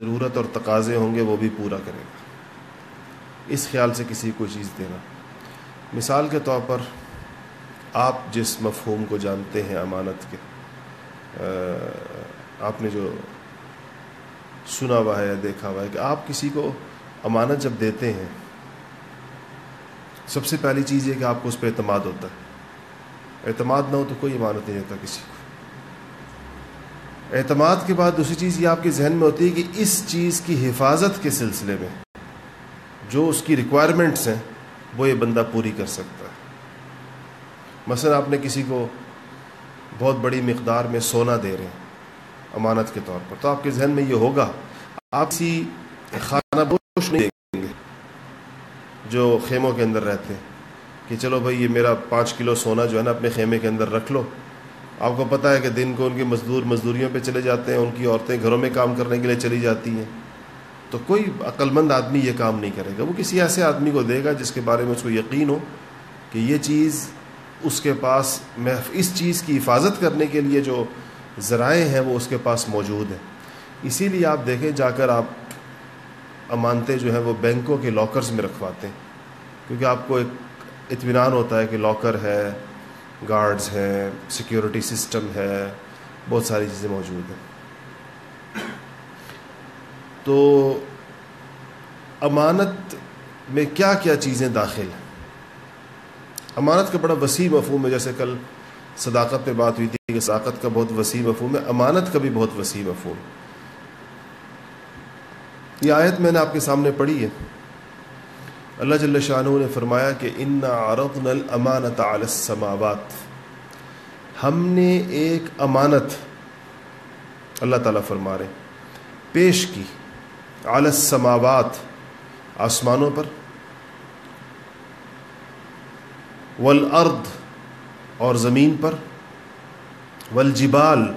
ضرورت اور تقاضے ہوں گے، وہ بھی پورا کرے گا۔ اس خیال سے کسی کو چیز دینا۔ مثال کے طور پر آپ جس مفہوم کو جانتے ہیں امانت کے آپ نے جو سنا ہوا ہے یا دیکھا ہوا ہے کہ آپ کسی کو امانت جب دیتے ہیں، سب سے پہلی چیز یہ کہ آپ کو اس پہ اعتماد ہوتا ہے۔ اعتماد نہ ہو تو کوئی امانت نہیں دیتا کسی کو۔ اعتماد کے بعد دوسری چیز یہ آپ کے ذہن میں ہوتی ہے کہ اس چیز کی حفاظت کے سلسلے میں جو اس کی ریکوائرمنٹس ہیں، وہ یہ بندہ پوری کر سکتا ہے۔ مثلا آپ نے کسی کو بہت بڑی مقدار میں سونا دے رہے ہیں امانت کے طور پر، تو آپ کے ذہن میں یہ ہوگا، آپ کسی خانہ بوش نہیں دیں گے جو خیموں کے اندر رہتے ہیں کہ چلو بھائی یہ میرا پانچ کلو سونا جو ہے نا، اپنے خیمے کے اندر رکھ لو۔ آپ کو پتہ ہے کہ دن کو ان کے مزدور مزدوریوں پہ چلے جاتے ہیں، ان کی عورتیں گھروں میں کام کرنے کے لیے چلی جاتی ہیں۔ تو کوئی عقلمند آدمی یہ کام نہیں کرے گا۔ وہ کسی ایسے آدمی کو دے گا جس کے بارے میں اس کو یقین ہو کہ یہ چیز اس کے پاس محف اس چیز کی حفاظت کرنے کے لیے جو ذرائع ہیں وہ اس کے پاس موجود ہیں۔ اسی لیے آپ دیکھیں، جا کر آپ امانتیں جو ہیں وہ بینکوں کے لاکرز میں رکھواتے ہیں۔ کیونکہ آپ کو ایک اطمینان ہوتا ہے کہ لاکر ہے گارڈز ہیں، سیکیورٹی سسٹم ہے، بہت ساری چیزیں موجود ہیں۔ تو امانت میں کیا کیا چیزیں داخل ہیں؟ امانت کا بڑا وسیع مفہوم ہے، جیسے کل صداقت پہ بات ہوئی تھی کہ صداقت کا بہت وسیع مفہوم ہے، امانت کا بھی بہت وسیع مفہوم۔ یہ آیت میں نے آپ کے سامنے پڑھی ہے۔ اللہ جل شاہ نے فرمایا کہ ان عرضنا الامانت علی السماوات۔ ہم نے ایک امانت اللہ تعالیٰ فرما رہے پیش کی علی السماوات آسمانوں پر والارض اور زمین پر، والجبال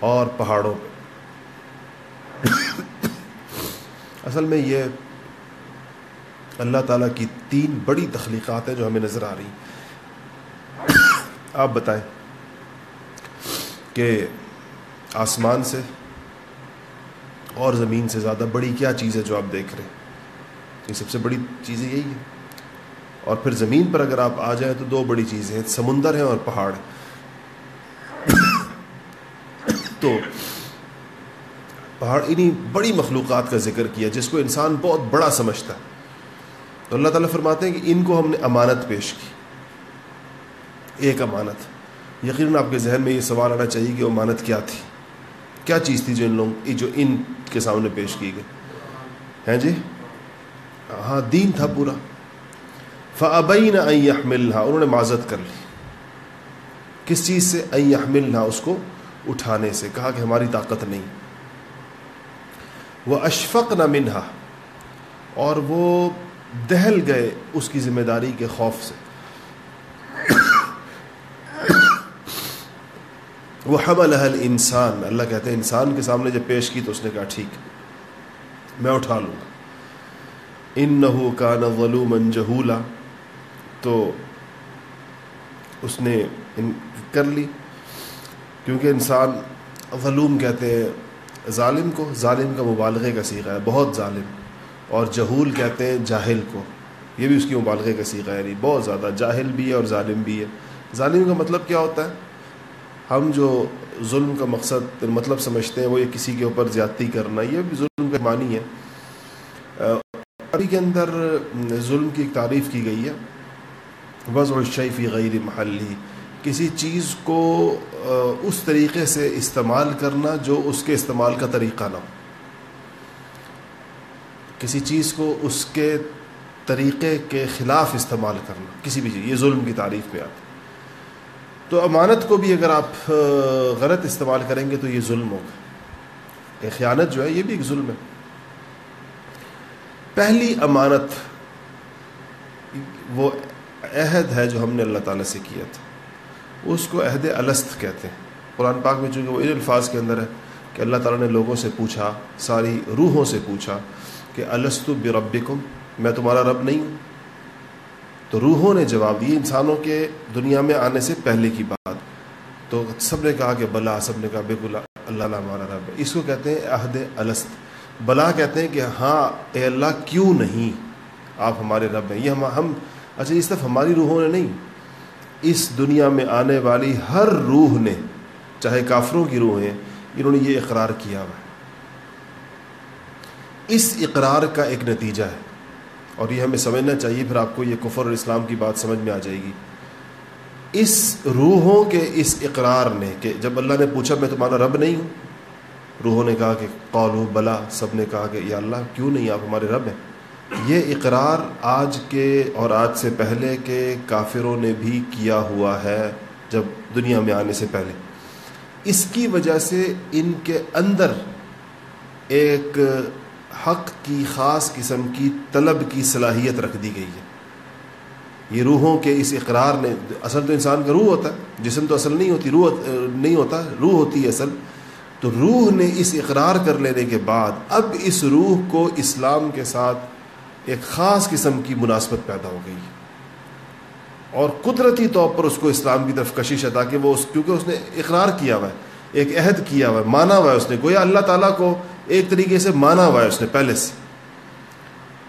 اور پہاڑوں پہ اصل میں یہ اللہ تعالیٰ کی تین بڑی تخلیقات ہیں جو ہمیں نظر آ رہی آپ بتائیں کہ آسمان سے اور زمین سے زیادہ بڑی کیا چیز ہے جو آپ دیکھ رہے ہیں؟ یہ سب سے بڑی چیزیں یہی ہیں۔ اور پھر زمین پر اگر آپ آ جائیں تو دو بڑی چیزیں ہیں، سمندر ہیں اور پہاڑ تو پہاڑ انہیں بڑی مخلوقات کا ذکر کیا جس کو انسان بہت بڑا سمجھتا ہے۔ تو اللہ تعالیٰ فرماتے ہیں کہ ان کو ہم نے امانت پیش کی۔ ایک امانت۔ یقیناً آپ کے ذہن میں یہ سوال آنا چاہیے کہ امانت کیا تھی؟ کیا چیز تھی جو ان لوگ جو ان کے سامنے پیش کی گئی؟ ہیں جی؟ ہاں دین تھا پورا۔ فعبین ملنا انہوں نے معذت کر لی۔ کس چیز سے؟ ملنا اس کو اٹھانے سے۔ کہا کہ ہماری طاقت نہیں۔ وہ اشفق نہ منہا اور وہ دہل گئے اس کی ذمہ داری کے خوف سے۔ وہ حب الحل انسان اللہ کہتے ہیں انسان کے سامنے جب پیش کی تو اس نے کہا ٹھیک، میں اٹھا لوں گا۔ ان نحو کا نہ جہولا، تو اس نے کر لی۔ کیونکہ انسان غلوم کہتے ہیں، ظالم کو، ظالم کا مبالغے کا سیکھا ہے، بہت ظالم۔ اور جہول کہتے ہیں جاہل کو۔ یہ بھی اس کی مبالغے کا سیکھا ہے یعنی بہت زیادہ جاہل بھی ہے اور ظالم بھی ہے۔ ظالم کا مطلب کیا ہوتا ہے؟ ہم جو ظلم کا مقصد یعنی مطلب سمجھتے ہیں، وہ یہ کسی کے اوپر زیادتی کرنا، یہ بھی ظلم کا معنی ہے۔ ابھی کے اندر ظلم کی ایک تعریف کی گئی ہے۔ وضع الشیفی غیر محلی کسی چیز کو اس طریقے سے استعمال کرنا جو اس کے استعمال کا طریقہ نہ ہو۔ کسی چیز کو اس کے طریقے کے خلاف استعمال کرنا، کسی بھی چیز، یہ ظلم کی تعریف میں آتی۔ تو امانت کو بھی اگر آپ غلط استعمال کریں گے تو یہ ظلم ہوگا۔ یہ خیانت جو ہے، یہ بھی ایک ظلم ہے۔ پہلی امانت، وہ عہد ہے جو ہم نے اللہ تعالیٰ سے کیا تھا۔ اس کو عہد الست کہتے ہیں۔ قرآن پاک میں چونکہ وہ ان الفاظ کے اندر ہے کہ اللہ تعالیٰ نے لوگوں سے پوچھا، ساری روحوں سے پوچھا کہ السط بربکم، میں تمہارا رب نہیں ہوں۔ تو روحوں نے جواب دی انسانوں کے دنیا میں آنے سے پہلے کی بات۔ تو سب نے کہا کہ بلا، سب نے کہا بالکل، اللہ ہمارا رب ہے۔ اس کو کہتے ہیں عہد الست۔ بلا کہتے ہیں کہ ہاں اے اللہ، کیوں نہیں؟ آپ ہمارے رب ہیں۔ یہ ہم ہم اچھا اس طرف ہماری روحوں نے نہیں۔ اس دنیا میں آنے والی ہر روح نے، چاہے کافروں کی روح ہیں، انہوں نے یہ اقرار کیا ہوا ہے۔ اس اقرار کا ایک نتیجہ ہے۔ اور یہ ہمیں سمجھنا چاہیے، پھر آپ کو یہ کفر اور اسلام کی بات سمجھ میں آ جائے گی۔ اس روحوں کے اس اقرار نے کہ جب اللہ نے پوچھا، میں تمہارا رب نہیں ہوں، روحوں نے کہا کہ قالو بلا، سب نے کہا کہ یا اللہ، کیوں نہیں؟ آپ ہمارے رب ہیں۔ یہ اقرار آج کے اور آج سے پہلے کے کافروں نے بھی کیا ہوا ہے، جب دنیا میں آنے سے پہلے۔ اس کی وجہ سے ان کے اندر ایک حق کی خاص قسم کی طلب کی صلاحیت رکھ دی گئی ہے۔ یہ روحوں کے اس اقرار نے، اصل تو انسان کا روح ہوتا ہے، جسم تو اصل نہیں ہوتی، روح، نہیں ہوتا، روح ہوتی ہے اصل۔ تو روح نے اس اقرار کر لینے کے بعد اب اس روح کو اسلام کے ساتھ ایک خاص قسم کی مناسبت پیدا ہو گئی اور قدرتی طور پر اس کو اسلام کی طرف کشش ہے، تاکہ وہ اس، کیونکہ اس نے اقرار کیا ہوا ہے، ایک عہد کیا ہوا ہے، مانا ہوا ہے اس نے۔ گویا اللہ تعالیٰ کو ایک طریقے سے مانا ہوا ہے اس نے پہلے سے۔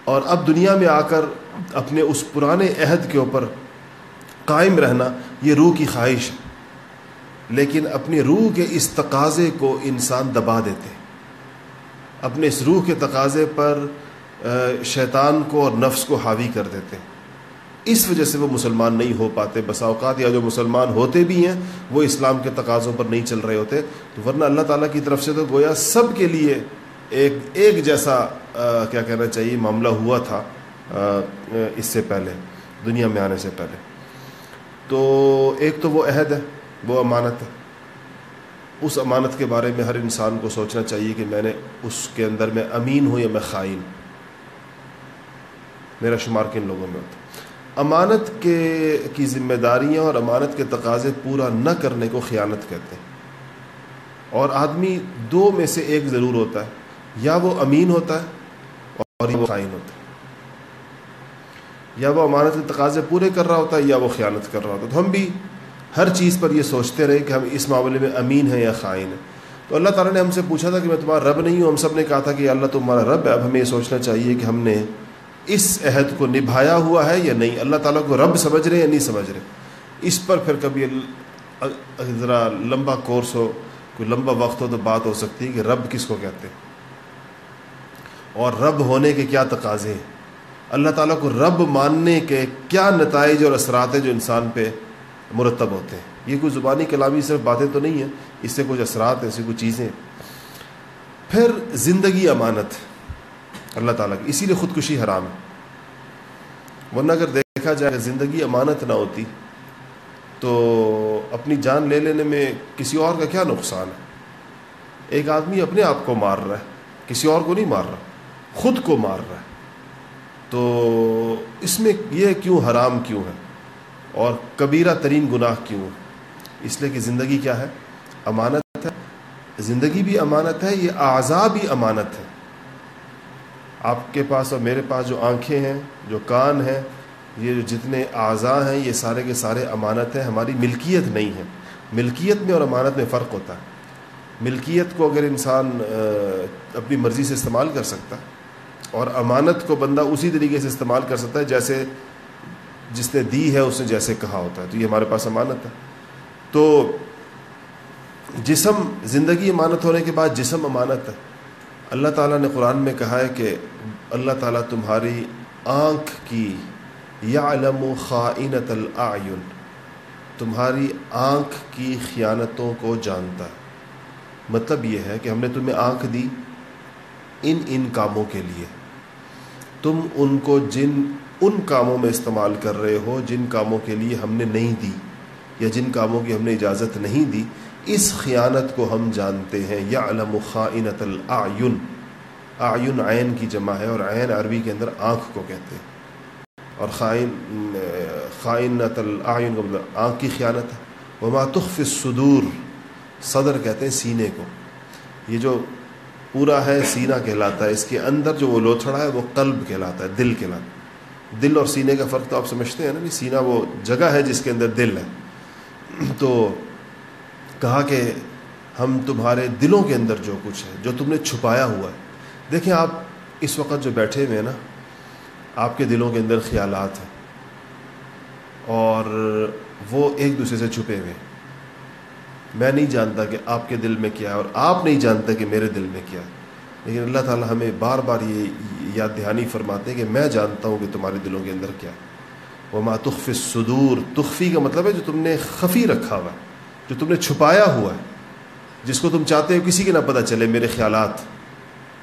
اور اب دنیا میں آ کر اپنے اس پرانے عہد کے اوپر قائم رہنا یہ روح کی خواہش ہے۔ لیکن اپنی روح کے اس تقاضے کو انسان دبا دیتے اپنے اس روح کے تقاضے پر شیطان کو اور نفس کو حاوی کر دیتے اس وجہ سے وہ مسلمان نہیں ہو پاتے۔ بسا اوقات یا جو مسلمان ہوتے بھی ہیں، وہ اسلام کے تقاضوں پر نہیں چل رہے ہوتے۔ تو ورنہ اللہ تعالیٰ کی طرف سے تو گویا سب کے لیے ایک ایک جیسا کیا کہنا چاہیے، معاملہ ہوا تھا اس سے پہلے، دنیا میں آنے سے پہلے۔ تو ایک تو وہ عہد ہے، وہ امانت ہے۔ اس امانت کے بارے میں ہر انسان کو سوچنا چاہیے کہ میں نے اس کے اندر میں امین ہوں یا میں خائن۔ میرا شمار کن لوگوں میں ہوتا امانت کے کی ذمہ داریاں اور امانت کے تقاضے پورا نہ کرنے کو خیانت کہتے ہیں۔ اور آدمی دو میں سے ایک ضرور ہوتا ہے، یا وہ امین ہوتا ہے اور وہ خائن ہوتا ہے۔ یا وہ امانت کے تقاضے پورے کر رہا ہوتا ہے یا وہ خیانت کر رہا ہوتا ہے۔ تو ہم بھی ہر چیز پر یہ سوچتے رہے کہ ہم اس معاملے میں امین ہیں یا خائن ہیں۔ تو اللہ تعالیٰ نے ہم سے پوچھا تھا کہ میں تمہارا رب نہیں ہوں، ہم سب نے کہا تھا کہ اللہ تمہارا رب ہے، اب ہمیں یہ سوچنا چاہیے کہ ہم نے اس عہد کو نبھایا ہوا ہے یا نہیں؟ اللہ تعالیٰ کو رب سمجھ رہے یا نہیں سمجھ رہے؟ اس پر پھر کبھی ذرا لمبا کورس ہو، کوئی لمبا وقت ہو تو بات ہو سکتی ہے کہ رب کس کو کہتے ہیں؟ اور رب ہونے کے کیا تقاضے ہیں؟ اللہ تعالیٰ کو رب ماننے کے کیا نتائج اور اثرات ہیں جو انسان پہ مرتب ہوتے ہیں؟ یہ کوئی زبانی کلامی صرف باتیں تو نہیں ہیں، اس سے کچھ اثرات ہیں، اس سے کچھ چیزیں پھر زندگی امانت۔ اللہ تعالیٰ کی۔ اسی لیے خودکشی حرام ہے۔ ورنہ اگر دیکھا جائے کہ زندگی امانت نہ ہوتی، تو اپنی جان لے لینے میں کسی اور کا کیا نقصان ہے؟ ایک آدمی اپنے آپ کو مار رہا ہے، کسی اور کو نہیں مار رہا، خود کو مار رہا ہے۔ تو اس میں یہ کیوں حرام کیوں ہے؟ اور کبیرہ ترین گناہ کیوں ہے؟ اس لیے کہ زندگی کیا ہے؟ امانت ہے۔ زندگی بھی امانت ہے، یہ اعضا بھی امانت ہے۔ آپ کے پاس اور میرے پاس جو آنکھیں ہیں، جو کان ہیں، یہ جو جتنے اعضاء ہیں، یہ سارے کے سارے امانت ہیں، ہماری ملکیت نہیں ہے۔ ملکیت میں اور امانت میں فرق ہوتا ہے۔ ملکیت کو اگر انسان اپنی مرضی سے استعمال کر سکتا اور امانت کو بندہ اسی طریقے سے استعمال کر سکتا ہے جیسے جس نے دی ہے، اس نے جیسے کہا ہوتا ہے، تو یہ ہمارے پاس امانت ہے۔ تو جسم، زندگی امانت ہونے کے بعد جسم امانت ہے۔ اللہ تعالیٰ نے قرآن میں کہا ہے کہ اللہ تعالیٰ تمہاری آنکھ کی یا علم و خائنت العین تمہاری آنکھ کی خیانتوں کو جانتا ہے۔ مطلب یہ ہے کہ ہم نے تمہیں آنکھ دی ان ان کاموں کے لیے۔ تم ان کو جن ان کاموں میں استعمال کر رہے ہو، جن کاموں کے لیے ہم نے نہیں دی، یا جن کاموں کی ہم نے اجازت نہیں دی اس خیانت کو ہم جانتے ہیں یا علم خائنت العین آئین عین کی جمع ہے اور عین عربی کے اندر آنکھ کو کہتے ہیں۔ اور خائن خائنت العین کو مطلب آنکھ کی خیانت ہے۔ وہ ماتخف صدور صدر کہتے ہیں سینے کو۔ یہ جو پورا ہے، سینہ کہلاتا ہے۔ اس کے اندر جو وہ لوتھڑا ہے، وہ قلب کہلاتا ہے، دل کہلاتا ہے۔ دل اور سینے کا فرق تو آپ سمجھتے ہیں نا سینہ وہ جگہ ہے جس کے اندر دل ہے۔ تو کہا کہ ہم تمہارے دلوں کے اندر جو کچھ ہے، جو تم نے چھپایا ہوا ہے۔ دیکھیں آپ اس وقت جو بیٹھے ہوئے ہیں نا، آپ کے دلوں کے اندر خیالات ہیں۔ اور وہ ایک دوسرے سے چھپے ہوئے میں نہیں جانتا کہ آپ کے دل میں کیا ہے، اور آپ نہیں جانتے کہ میرے دل میں کیا ہے۔ لیکن اللہ تعالیٰ ہمیں بار بار یہ یاد دہانی فرماتے ہیں کہ میں جانتا ہوں کہ تمہارے دلوں کے اندر کیا ہے۔ وہ ماں تخف صدور تخفی کا مطلب ہے جو تم نے خفی رکھا ہوا ہے۔ جو تم نے چھپایا ہوا ہے، جس کو تم چاہتے ہو کسی کے نہ پتہ چلے، میرے خیالات۔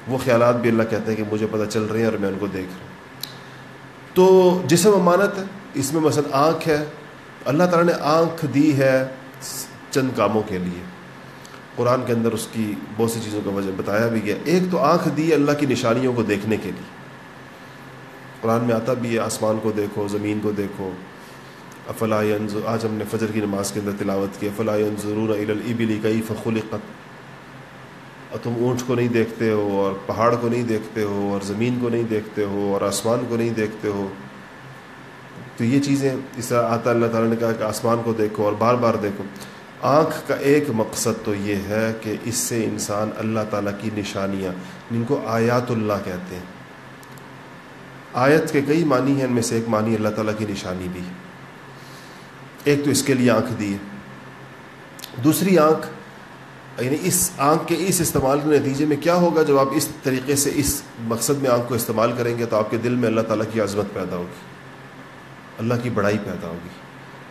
وہ خیالات بھی اللہ کہتے ہیں کہ مجھے پتہ چل رہے ہیں اور میں ان کو دیکھ رہا ہوں۔ تو جسم امانت ہے، اس میں مثلا آنکھ ہے۔ اللہ تعالیٰ نے آنکھ دی ہے چند کاموں کے لیے۔ قرآن کے اندر اس کی بہت سی چیزوں کا وجہ بتایا بھی گیا۔ ایک تو آنکھ دی اللہ کی نشانیوں کو دیکھنے کے لیے۔ قرآن میں آتا بھی ہے، آسمان کو دیکھو، زمین کو دیکھو۔ افلا ینظر آج ہم نے فجر کی نماز کے اندر تلاوت کی. افلا ینظرون الی الابل کیف خلقت؟ اور تم اونٹ کو نہیں دیکھتے ہو، اور پہاڑ کو نہیں دیکھتے ہو، اور زمین کو نہیں دیکھتے ہو، اور آسمان کو نہیں دیکھتے ہو. تو یہ چیزیں اس طرح آتا اللہ تعالیٰ نے کہا کہ آسمان کو دیکھو اور بار بار دیکھو. آنکھ کا ایک مقصد تو یہ ہے کہ اس سے انسان اللہ تعالیٰ کی نشانیاں، جن کو آیات اللہ کہتے ہیں. آیت کے کئی معنی ہیں، ان میں سے ایک معنی اللہ تعالیٰ کی نشانی بھی. ایک تو اس کے لیے آنکھ دی ہے دوسری آنکھ یعنی اس آنکھ کے اس استعمال کے نتیجے میں کیا ہوگا؟ جب آپ اس طریقے سے اس مقصد میں آنکھ کو استعمال کریں گے تو آپ کے دل میں اللہ تعالیٰ کی عظمت پیدا ہوگی، اللہ کی بڑائی پیدا ہوگی۔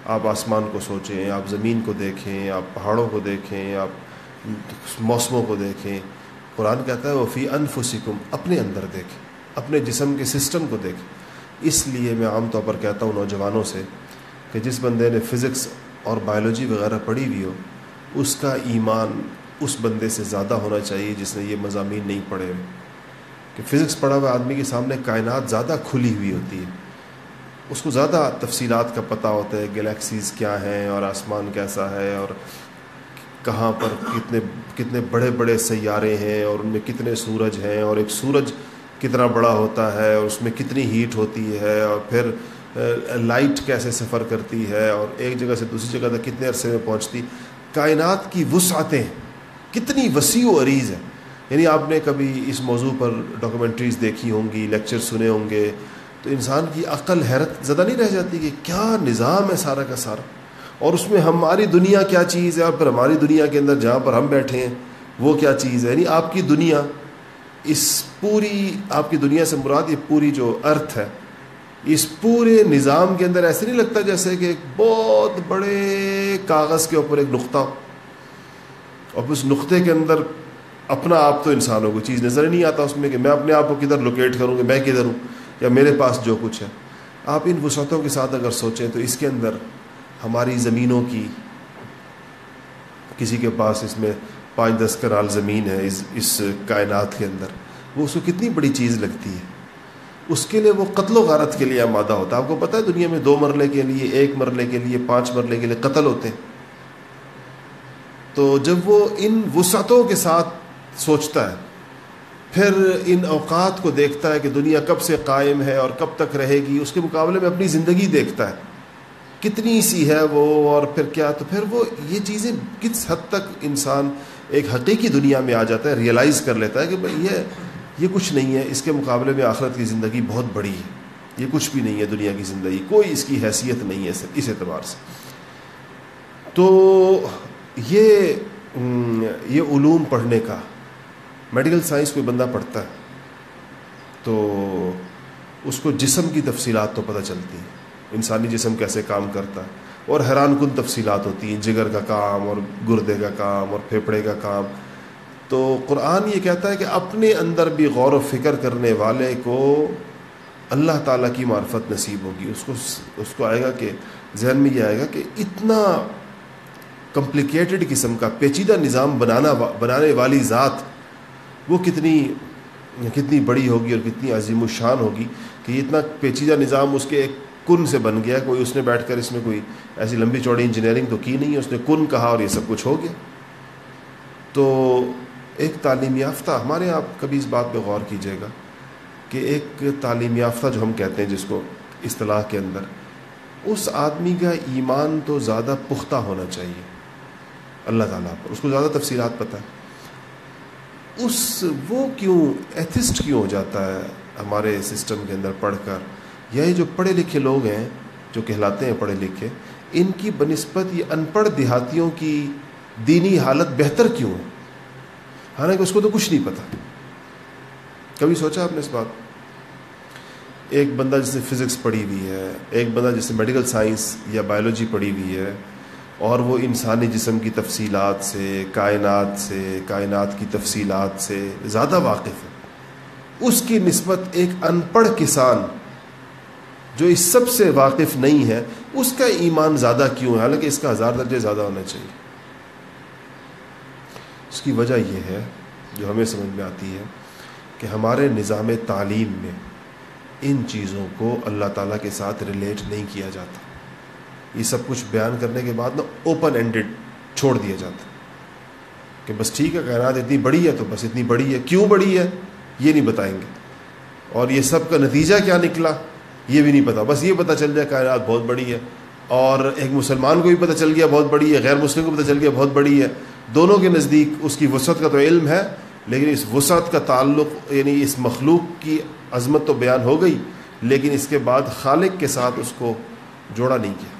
آپ آسمان کو سوچیں، آپ زمین کو دیکھیں، آپ پہاڑوں کو دیکھیں، آپ موسموں کو دیکھیں۔ قرآن کہتا ہے وہ فی انفسکم اپنے اندر دیکھیں، اپنے جسم کے سسٹم کو دیکھیں۔ اس لیے میں عام طور پر کہتا ہوں نوجوانوں سے کہ جس بندے نے فزکس اور بایولوجی وغیرہ پڑھی ہوئی ہو، اس کا ایمان اس بندے سے زیادہ ہونا چاہیے جس نے یہ مضامین نہیں پڑھے ہوئے۔ کہ فزکس پڑھا ہوا آدمی کے سامنے کائنات زیادہ کھلی ہوئی ہوتی ہے۔ اس کو زیادہ تفصیلات کا پتہ ہوتا ہے، گلیکسیز کیا ہیں اور آسمان کیسا ہے اور کہاں پر کتنے کتنے بڑے بڑے سیارے ہیں اور ان میں کتنے سورج ہیں اور ایک سورج کتنا بڑا ہوتا ہے اور اس میں کتنی ہیٹ ہوتی ہے اور پھر لائٹ کیسے سفر کرتی ہے اور ایک جگہ سے دوسری جگہ تک کتنے عرصے میں پہنچتی؟ کائنات کی وسعتیں کتنی وسیع و عریض ہے یعنی آپ نے کبھی اس موضوع پر ڈاکومنٹریز دیکھی ہوں گی لیکچر سنے ہوں گے، تو انسان کی عقل حیرت زیادہ نہیں رہ جاتی کہ کیا نظام ہے سارا کا سارا؟ اور اس میں ہماری دنیا کیا چیز ہے؟ اور پھر ہماری دنیا کے اندر جہاں پر ہم بیٹھے ہیں، وہ کیا چیز ہے؟ یعنی آپ کی دنیا، اس پوری، آپ کی دنیا سے مراد یہ پوری جو ارتھ ہے اس پورے نظام کے اندر ایسے نہیں لگتا جیسے کہ ایک بہت بڑے کاغذ کے اوپر ایک نقطہ اور اس نقطے کے اندر اپنا آپ تو انسانوں کو چیز نظر نہیں آتا اس میں کہ میں اپنے آپ کو کدھر لوکیٹ کروں کہ میں کدھر ہوں یا میرے پاس جو کچھ ہے۔ آپ ان وسعتوں کے ساتھ اگر سوچیں تو اس کے اندر ہماری زمینوں کی کسی کے پاس اس میں پانچ دس کرال زمین ہے اس اس کائنات کے اندر۔ وہ اس کو کتنی بڑی چیز لگتی ہے۔ اس کے لیے وہ قتل و غارت کے لیے آمادہ ہوتا ہے۔ آپ کو پتہ ہے دنیا میں دو مرلے کے لیے، ایک مرلے کے لیے، پانچ مرلے کے لیے قتل ہوتے ہیں۔ تو جب وہ ان وسعتوں کے ساتھ سوچتا ہے، پھر ان اوقات کو دیکھتا ہے کہ دنیا کب سے قائم ہے اور کب تک رہے گی، اس کے مقابلے میں اپنی زندگی دیکھتا ہے۔ کتنی سی ہے وہ اور پھر کیا؟ تو پھر وہ یہ چیزیں کس حد تک انسان ایک حقیقی دنیا میں آ جاتا ہے ریئلائز کر لیتا ہے کہ بھائی یہ یہ کچھ نہیں ہے، اس کے مقابلے میں آخرت کی زندگی بہت بڑی ہے۔ یہ کچھ بھی نہیں ہے دنیا کی زندگی، کوئی اس کی حیثیت نہیں ہے اس اعتبار سے۔ تو یہ یہ علوم پڑھنے کا، میڈیکل سائنس کوئی بندہ پڑھتا ہے، تو اس کو جسم کی تفصیلات تو پتہ چلتی ہے انسانی جسم کیسے کام کرتا ہے، اور حیران کن تفصیلات ہوتی ہیں، جگر کا کام، اور گردے کا کام، اور پھیپڑے کا کام۔ تو قرآن یہ کہتا ہے کہ اپنے اندر بھی غور و فکر کرنے والے کو اللہ تعالیٰ کی معرفت نصیب ہوگی۔ اس کو اس کو آئے گا کہ ذہن میں یہ آئے گا کہ اتنا کمپلیکیٹڈ قسم کا پیچیدہ نظام بنانا بنانے والی ذات وہ کتنی کتنی بڑی ہوگی اور کتنی عظیم الشان ہوگی کہ اتنا پیچیدہ نظام اس کے ایک کن سے بن گیا۔ کوئی اس نے بیٹھ کر اس میں کوئی ایسی لمبی چوڑی انجینئرنگ تو کی نہیں ہے اس نے کن کہا اور یہ سب کچھ ہو گیا۔ تو ایک تعلیم یافتہ، ہمارے آپ کبھی اس بات پہ غور کیجیے گا کہ ایک تعلیم یافتہ جو ہم کہتے ہیں جس کو اصطلاح کے اندر، اس آدمی کا ایمان تو زیادہ پختہ ہونا چاہیے۔ اللہ تعالیٰ پر، اس کو زیادہ تفصیلات پتہ ہے۔ اس وہ کیوں ایتھسٹ کیوں ہو جاتا ہے ہمارے سسٹم کے اندر پڑھ کر؟ یا یہ جو پڑھے لکھے لوگ ہیں، جو کہلاتے ہیں پڑھے لکھے، ان کی بنسبت یہ ان پڑھ دیہاتیوں کی دینی حالت بہتر کیوں ہے؟ حالانکہ اس کو تو کچھ نہیں پتہ کبھی سوچا آپ نے اس بات؟ ایک بندہ جس نے فزکس پڑھی ہوئی ہے، ایک بندہ جس نے میڈیکل سائنس یا بایولوجی پڑھی ہوئی ہے، اور وہ انسانی جسم کی تفصیلات سے، کائنات سے، کائنات کی تفصیلات سے زیادہ واقف ہے۔ اس کی نسبت ایک ان پڑھ کسان جو اس سب سے واقف نہیں ہے، اس کا ایمان زیادہ کیوں ہے؟ حالانکہ اس کا ہزار درجے زیادہ ہونا چاہیے۔ اس کی وجہ یہ ہے جو ہمیں سمجھ میں آتی ہے کہ ہمارے نظام تعلیم میں ان چیزوں کو اللہ تعالیٰ کے ساتھ ریلیٹ نہیں کیا جاتا۔ یہ سب کچھ بیان کرنے کے بعد نا اوپن اینڈڈ چھوڑ دیا جاتا۔ کہ بس ٹھیک ہے، کائنات اتنی بڑی ہے تو بس اتنی بڑی ہے۔ کیوں بڑی ہے؟ یہ نہیں بتائیں گے۔ اور یہ سب کا نتیجہ کیا نکلا؟ یہ بھی نہیں پتا۔ بس یہ پتہ چل جائے کائنات بہت بڑی ہے اور ایک مسلمان کو بھی پتہ چل گیا بہت بڑی ہے، غیر مسلم کو پتہ چل گیا بہت بڑی ہے۔ دونوں کے نزدیک اس کی وسعت کا تو علم ہے، لیکن اس وسعت کا تعلق یعنی اس مخلوق کی عظمت تو بیان ہو گئی، لیکن اس کے بعد خالق کے ساتھ اس کو جوڑا نہیں کیا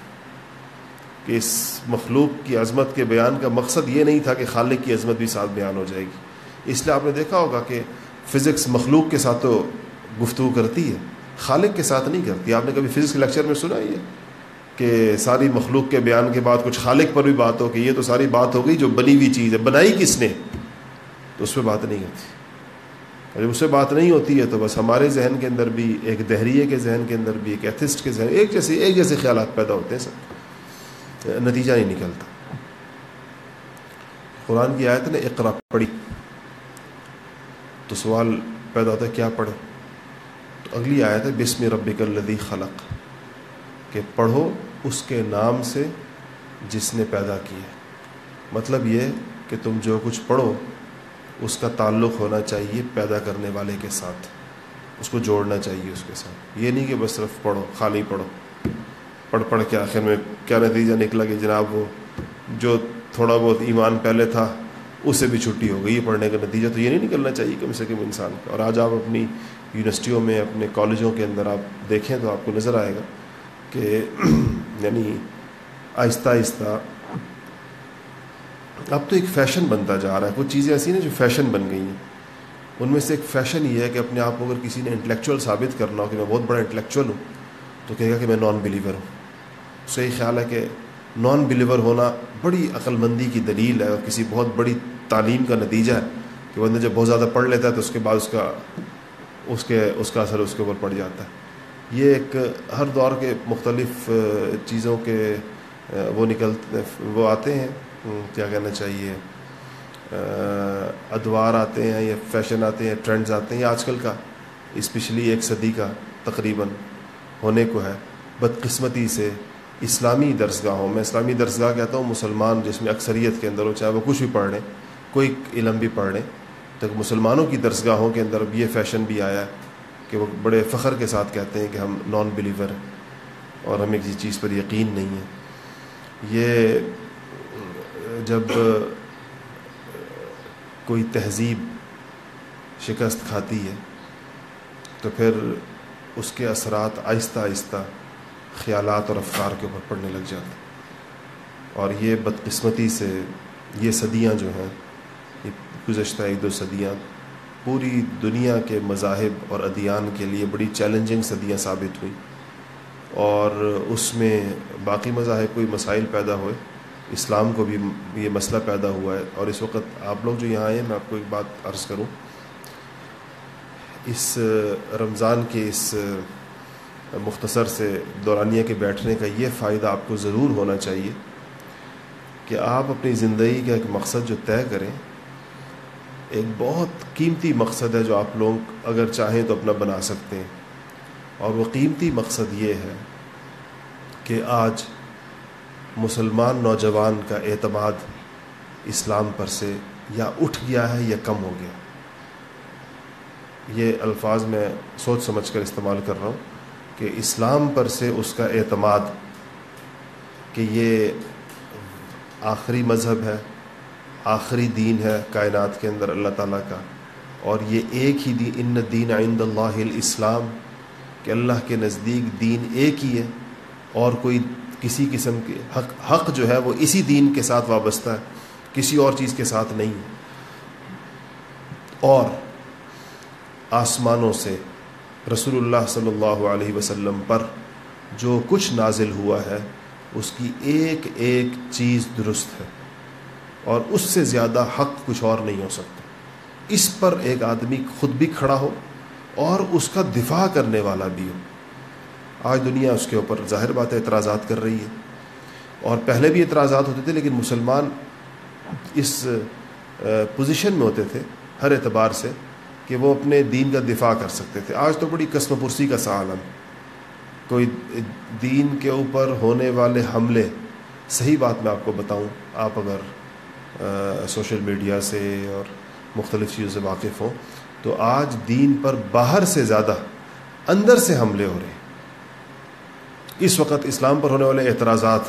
کہ اس مخلوق کی عظمت کے بیان کا مقصد یہ نہیں تھا کہ خالق کی عظمت بھی ساتھ بیان ہو جائے گی۔ اس لیے آپ نے دیکھا ہوگا کہ فزکس مخلوق کے ساتھ تو گفتگو کرتی ہے، خالق کے ساتھ نہیں کرتی۔ آپ نے کبھی فزکس کے لیکچر میں سنا یہ؟ کہ ساری مخلوق کے بیان کے بعد کچھ خالق پر بھی بات ہو کہ یہ تو ساری بات ہو گئی جو بنی ہوئی چیز ہے، بنائی کس نے؟ تو اس پہ بات نہیں ہوتی۔ اور جب اس سے بات نہیں ہوتی ہے تو بس ہمارے ذہن کے اندر بھی، ایک دہریے کے ذہن کے اندر بھی، ایک ایتھسٹ کے ذہن، ایک جیسے ایک جیسے خیالات پیدا ہوتے ہیں سر نتیجہ نہیں نکلتا۔ قرآن کی آیت نے اقرا پڑھی۔ تو سوال پیدا ہوتا ہے، کیا پڑھے تو اگلی آیت ہے، بسم ربک الذی خلق۔ کہ پڑھو اس کے نام سے جس نے پیدا کیا مطلب یہ کہ تم جو کچھ پڑھو، اس کا تعلق ہونا چاہیے پیدا کرنے والے کے ساتھ۔ اس کو جوڑنا چاہیے اس کے ساتھ۔ یہ نہیں کہ بس صرف پڑھو، خالی پڑھو۔ پڑھ پڑھ کے آخر میں کیا نتیجہ نکلا کہ جناب وہ جو تھوڑا بہت ایمان پہلے تھا اس سے بھی چھٹی ہو گئی۔ پڑھنے کا نتیجہ تو یہ نہیں نکلنا چاہیے کم سے کم انسان کا۔ اور آج آپ اپنی یونیورسٹیوں میں، اپنے کالجوں کے اندر آپ دیکھیں تو آپ کو نظر آئے گا کہ یعنی آہستہ آہستہ اب تو ایک فیشن بنتا جا رہا ہے۔ کچھ چیزیں ایسی ہیں جو فیشن بن گئی ہیں۔ ان میں سے ایک فیشن یہ ہے کہ اپنے آپ کو اگر کسی نے انٹلیکچوئل ثابت کرنا ہو کہ میں بہت بڑا انٹلیکچوئل ہوں، تو کہے گا کہ میں نان بلیور ہوں۔ اس سے خیال ہے کہ نان بلیور ہونا بڑی عقل مندی کی دلیل ہے اور کسی بہت بڑی تعلیم کا نتیجہ ہے کہ بندہ جب بہت زیادہ پڑھ لیتا ہے تو اس کے بعد اس کا، اس کے، اس کا اثر اس کے اوپر پڑ جاتا ہے۔ یہ ایک ہر دور کے مختلف چیزوں کے وہ نکلتے وہ آتے ہیں کیا کہنا چاہیے ادوار آتے ہیں یا فیشن آتے ہیں، ٹرینڈز آتے ہیں آج کل کا اس پچھلی ایک صدی کا تقریباً ہونے کو ہے، بدقسمتی سے اسلامی درسگاہوں میں۔ اسلامی درسگاہ کہتا ہوں، مسلمان جس میں اکثریت کے اندر ہو، چاہے وہ کچھ بھی پڑھ لیں، کوئی علم بھی پڑھ لیں، تو مسلمانوں کی درسگاہوں کے اندر یہ فیشن بھی آیا ہے۔ کہ وہ بڑے فخر کے ساتھ کہتے ہیں کہ ہم نان بلیور ہیں اور ہمیں کسی چیز پر یقین نہیں ہے۔ یہ جب کوئی تہذیب شکست کھاتی ہے تو پھر اس کے اثرات آہستہ آہستہ خیالات اور افکار کے اوپر پڑنے لگ جاتے اور یہ بدقسمتی سے یہ صدیاں جو ہیں، یہ گزشتہ ایک دو صدیاں پوری دنیا کے مذاہب اور ادیان کے لیے بڑی چیلنجنگ صدیاں ثابت ہوئی اور اس میں باقی مذاہب کوئی مسائل پیدا ہوئے، اسلام کو بھی یہ مسئلہ پیدا ہوا ہے اور اس وقت آپ لوگ جو یہاں آئے ہیں، میں آپ کو ایک بات عرض کروں۔ اس رمضان کے اس مختصر سے دورانیہ کے بیٹھنے کا یہ فائدہ آپ کو ضرور ہونا چاہیے کہ آپ اپنی زندگی کا ایک مقصد جو طے کریں، ایک بہت قیمتی مقصد ہے جو آپ لوگ اگر چاہیں تو اپنا بنا سکتے ہیں۔ اور وہ قیمتی مقصد یہ ہے کہ آج مسلمان نوجوان کا اعتماد اسلام پر سے یا اٹھ گیا ہے یا کم ہو گیا۔ یہ الفاظ میں سوچ سمجھ کر استعمال کر رہا ہوں کہ اسلام پر سے اس کا اعتماد کہ یہ آخری مذہب ہے، آخری دین ہے کائنات کے اندر اللہ تعالیٰ کا۔ اور یہ ایک ہی دین، ان دین عند اللہ الاسلام، کہ اللہ کے نزدیک دین ایک ہی ہے اور کوئی کسی قسم کے حق حق جو ہے وہ اسی دین کے ساتھ وابستہ ہے، کسی اور چیز کے ساتھ نہیں ہے۔ اور آسمانوں سے رسول اللہ صلی اللہ علیہ وسلم پر جو کچھ نازل ہوا ہے، اس کی ایک ایک چیز درست ہے اور اس سے زیادہ حق کچھ اور نہیں ہو سکتا۔ اس پر ایک آدمی خود بھی کھڑا ہو اور اس کا دفاع کرنے والا بھی ہو۔ آج دنیا اس کے اوپر ظاہر بات ہے، اعتراضات کر رہی ہے۔ اور پہلے بھی اعتراضات ہوتے تھے، لیکن مسلمان اس پوزیشن میں ہوتے تھے، ہر اعتبار سے کہ وہ اپنے دین کا دفاع کر سکتے تھے۔ آج تو بڑی قسم پرسی کا سالم کوئی دین کے اوپر ہونے والے حملے، صحیح بات میں آپ کو بتاؤں، آپ اگر سوشل میڈیا سے اور مختلف چیزوں سے واقف ہوں، تو آج دین پر باہر سے زیادہ اندر سے حملے ہو رہے ہیں۔ اس وقت اسلام پر ہونے والے اعتراضات،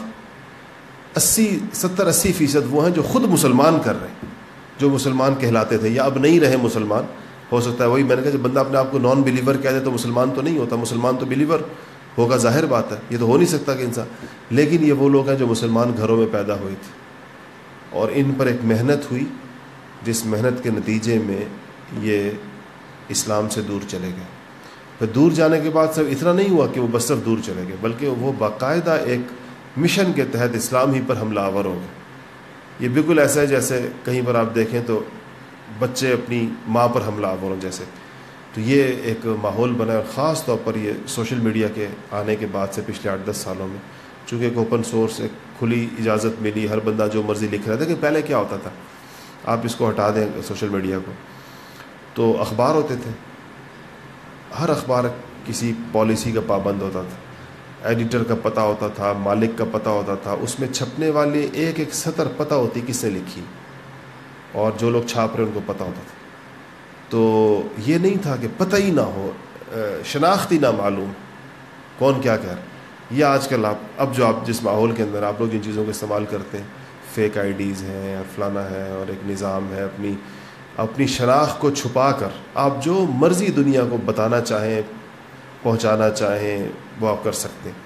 اسی، ستر اسی فیصد وہ ہیں جو خود مسلمان کر رہے ہیں، جو مسلمان کہلاتے تھے یا اب نہیں رہے مسلمان۔ ہو سکتا ہے وہی، میں نے کہا جب بندہ اپنے آپ کو نان بلیور کہہ دے تو مسلمان تو نہیں ہوتا، مسلمان تو بلیور ہوگا، ظاہر بات ہے، یہ تو ہو نہیں سکتا کہ انسان۔ لیکن یہ وہ لوگ ہیں جو مسلمان گھروں میں پیدا ہوئے تھے اور ان پر ایک محنت ہوئی جس محنت کے نتیجے میں یہ اسلام سے دور چلے گئے۔ پھر دور جانے کے بعد سب اتنا نہیں ہوا کہ وہ بس صرف دور چلے گئے، بلکہ وہ باقاعدہ ایک مشن کے تحت اسلام ہی پر حملہ آور ہو گئے۔ یہ بالکل ایسا ہے جیسے کہیں پر آپ دیکھیں تو بچے اپنی ماں پر حملہ آور ہوں جیسے۔ تو یہ ایک ماحول بنا اور خاص طور پر یہ سوشل میڈیا کے آنے کے بعد سے پچھلے آٹھ دس سالوں میں۔ چونکہ ایک اوپن سورس ایک کھلی اجازت ملی، ہر بندہ جو مرضی لکھ رہا تھا کہ پہلے کیا ہوتا تھا؟ آپ اس کو ہٹا دیں سوشل میڈیا کو۔ تو اخبار ہوتے تھے۔ ہر اخبار کسی پالیسی کا پابند ہوتا تھا۔ ایڈیٹر کا پتہ ہوتا تھا، مالک کا پتہ ہوتا تھا۔ اس میں چھپنے والے ایک ایک سطر پتہ ہوتی کس نے لکھی۔ اور جو لوگ چھاپ رہے ان کو پتہ ہوتا تھا۔ تو یہ نہیں تھا کہ پتہ ہی نہ ہو شناختی نہ معلوم۔ کون کیا کہہ رہا یہ آج کل آپ، اب جو آپ، جس ماحول کے اندر آپ لوگ ان چیزوں کو استعمال کرتے ہیں فیک آئی ڈیز ہیں اور فلانا ہے اور ایک نظام ہے اپنی اپنی شناخت کو چھپا کر۔ آپ جو مرضی دنیا کو بتانا چاہیں، پہنچانا چاہیں، وہ آپ کر سکتے ہیں۔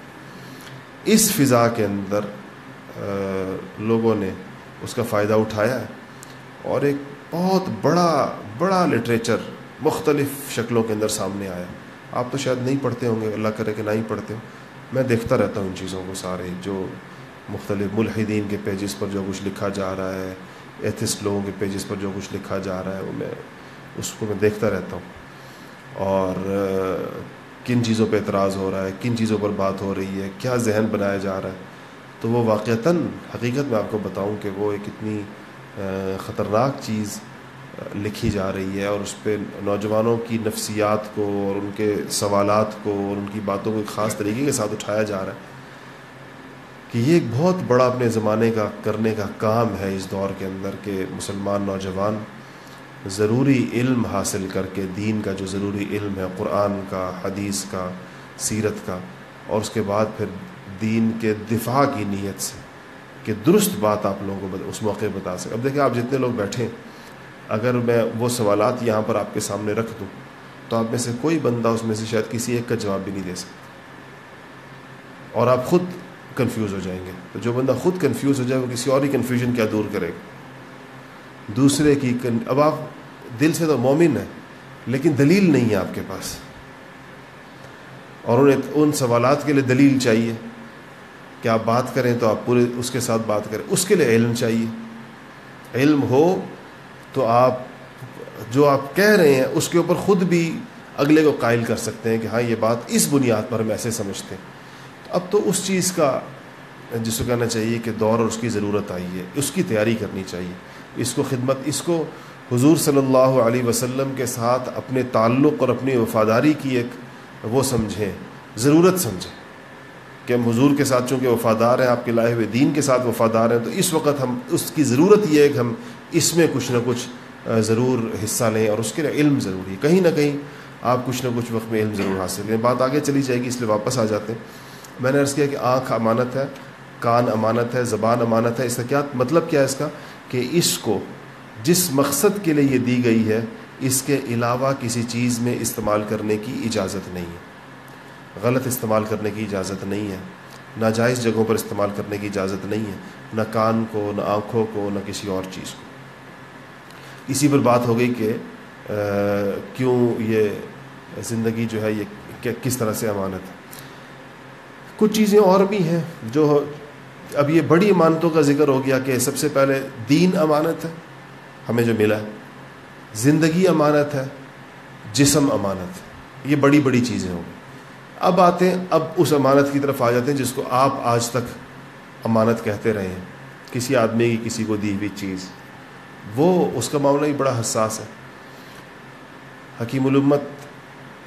اس فضا کے اندر لوگوں نے اس کا فائدہ اٹھایا ہے۔ اور ایک بہت بڑا بڑا لٹریچر مختلف شکلوں کے اندر سامنے آیا۔ آپ تو شاید نہیں پڑھتے ہوں گے، اللہ کرے کہ نہیں پڑھتے ہوں۔ میں دیکھتا رہتا ہوں ان چیزوں کو سارے، جو مختلف ملحدین کے پیجز پر جو کچھ لکھا جا رہا ہے ایتھسٹ لوگوں کے پیجز پر جو کچھ لکھا جا رہا ہے، وہ میں اس کو میں دیکھتا رہتا ہوں۔ اور کن چیزوں پہ اعتراض ہو رہا ہے، کن چیزوں پر بات ہو رہی ہے، کیا ذہن بنایا جا رہا ہے؟ تو وہ واقعتاً حقیقت میں آپ کو بتاؤں کہ وہ ایک اتنی خطرناک چیز لکھی جا رہی ہے اور اس پہ نوجوانوں کی نفسیات کو اور ان کے سوالات کو اور ان کی باتوں کو ایک خاص طریقے کے ساتھ اٹھایا جا رہا ہے۔ کہ یہ ایک بہت بڑا اپنے زمانے کا کرنے کا کام ہے اس دور کے اندر کہ مسلمان نوجوان ضروری علم حاصل کر کے دین کا جو ضروری علم ہے، قرآن کا، حدیث کا، سیرت کا، اور اس کے بعد پھر دین کے دفاع کی نیت سے کہ درست بات آپ لوگوں کو اس موقع بتا سکیں۔ اب دیکھیں آپ جتنے لوگ بیٹھیں اگر میں وہ سوالات یہاں پر آپ کے سامنے رکھ دوں تو آپ میں سے کوئی بندہ اس میں سے شاید کسی ایک کا جواب بھی نہیں دے سکتا۔ اور آپ خود کنفیوز ہو جائیں گے۔ تو جو بندہ خود کنفیوز ہو جائے وہ کسی اور ہی کنفیوژن کیا دور کرے گا۔ دوسرے کی کن... اب آپ دل سے تو مومن ہیں، لیکن دلیل نہیں ہے آپ کے پاس۔ اور انہیں ان سوالات کے لیے دلیل چاہیے۔ کہ آپ بات کریں تو آپ پورے اس کے ساتھ بات کریں۔ اس کے لیے علم چاہیے۔ علم ہو تو آپ جو آپ کہہ رہے ہیں، اس کے اوپر خود بھی اگلے کو قائل کر سکتے ہیں کہ ہاں یہ بات اس بنیاد پر ہم ایسے سمجھتے ہیں۔ اب تو اس چیز کا جس کو کہنا چاہیے کہ دور اور اس کی ضرورت آئی ہے، اس کی تیاری کرنی چاہیے۔ اس کو خدمت، اس کو حضور صلی اللہ علیہ وسلم کے ساتھ اپنے تعلق اور اپنی وفاداری کی ایک وہ سمجھیں، ضرورت سمجھیں کہ ہم حضور کے ساتھ چونکہ وفادار ہیں، آپ کے لائے ہوئے دین کے ساتھ وفادار ہیں، تو اس وقت ہم، اس کی ضرورت یہ ہے کہ ہم اس میں کچھ نہ کچھ ضرور حصہ لیں اور اس کے لیے علم ضروری ہے۔ کہیں نہ کہیں آپ کچھ نہ کچھ وقت میں علم ضرور حاصل کریں۔ بات آگے چلی جائے گی، اس لیے واپس آ جاتے ہیں۔ میں نے عرض کیا کہ آنکھ امانت ہے، کان امانت ہے، زبان امانت ہے، اس کا کیا مطلب کیا ہے اس کا؟ کہ اس کو جس مقصد کے لیے یہ دی گئی ہے، اس کے علاوہ کسی چیز میں استعمال کرنے کی اجازت نہیں ہے۔ غلط استعمال کرنے کی اجازت نہیں ہے۔ ناجائز جگہوں پر استعمال کرنے کی اجازت نہیں ہے۔ نہ کان کو، نہ آنکھوں کو، نہ کسی اور چیز کو۔ اسی پر بات ہو گئی کہ کیوں یہ زندگی جو ہے، یہ کس طرح سے امانت ہے؟ کچھ چیزیں اور بھی ہیں جو اب یہ بڑی امانتوں کا ذکر ہو گیا کہ سب سے پہلے دین امانت ہے، ہمیں جو ملا ہے۔ زندگی امانت ہے، جسم امانت ہے۔ یہ بڑی بڑی چیزیں ہوں۔ اب آتے ہیں، اب اس امانت کی طرف آ جاتے ہیں جس کو آپ آج تک امانت کہتے رہے ہیں۔ کسی آدمی کی، کسی کو دی ہوئی چیز۔ وہ، اس کا معاملہ ہی بڑا حساس ہے۔ حکیم الامت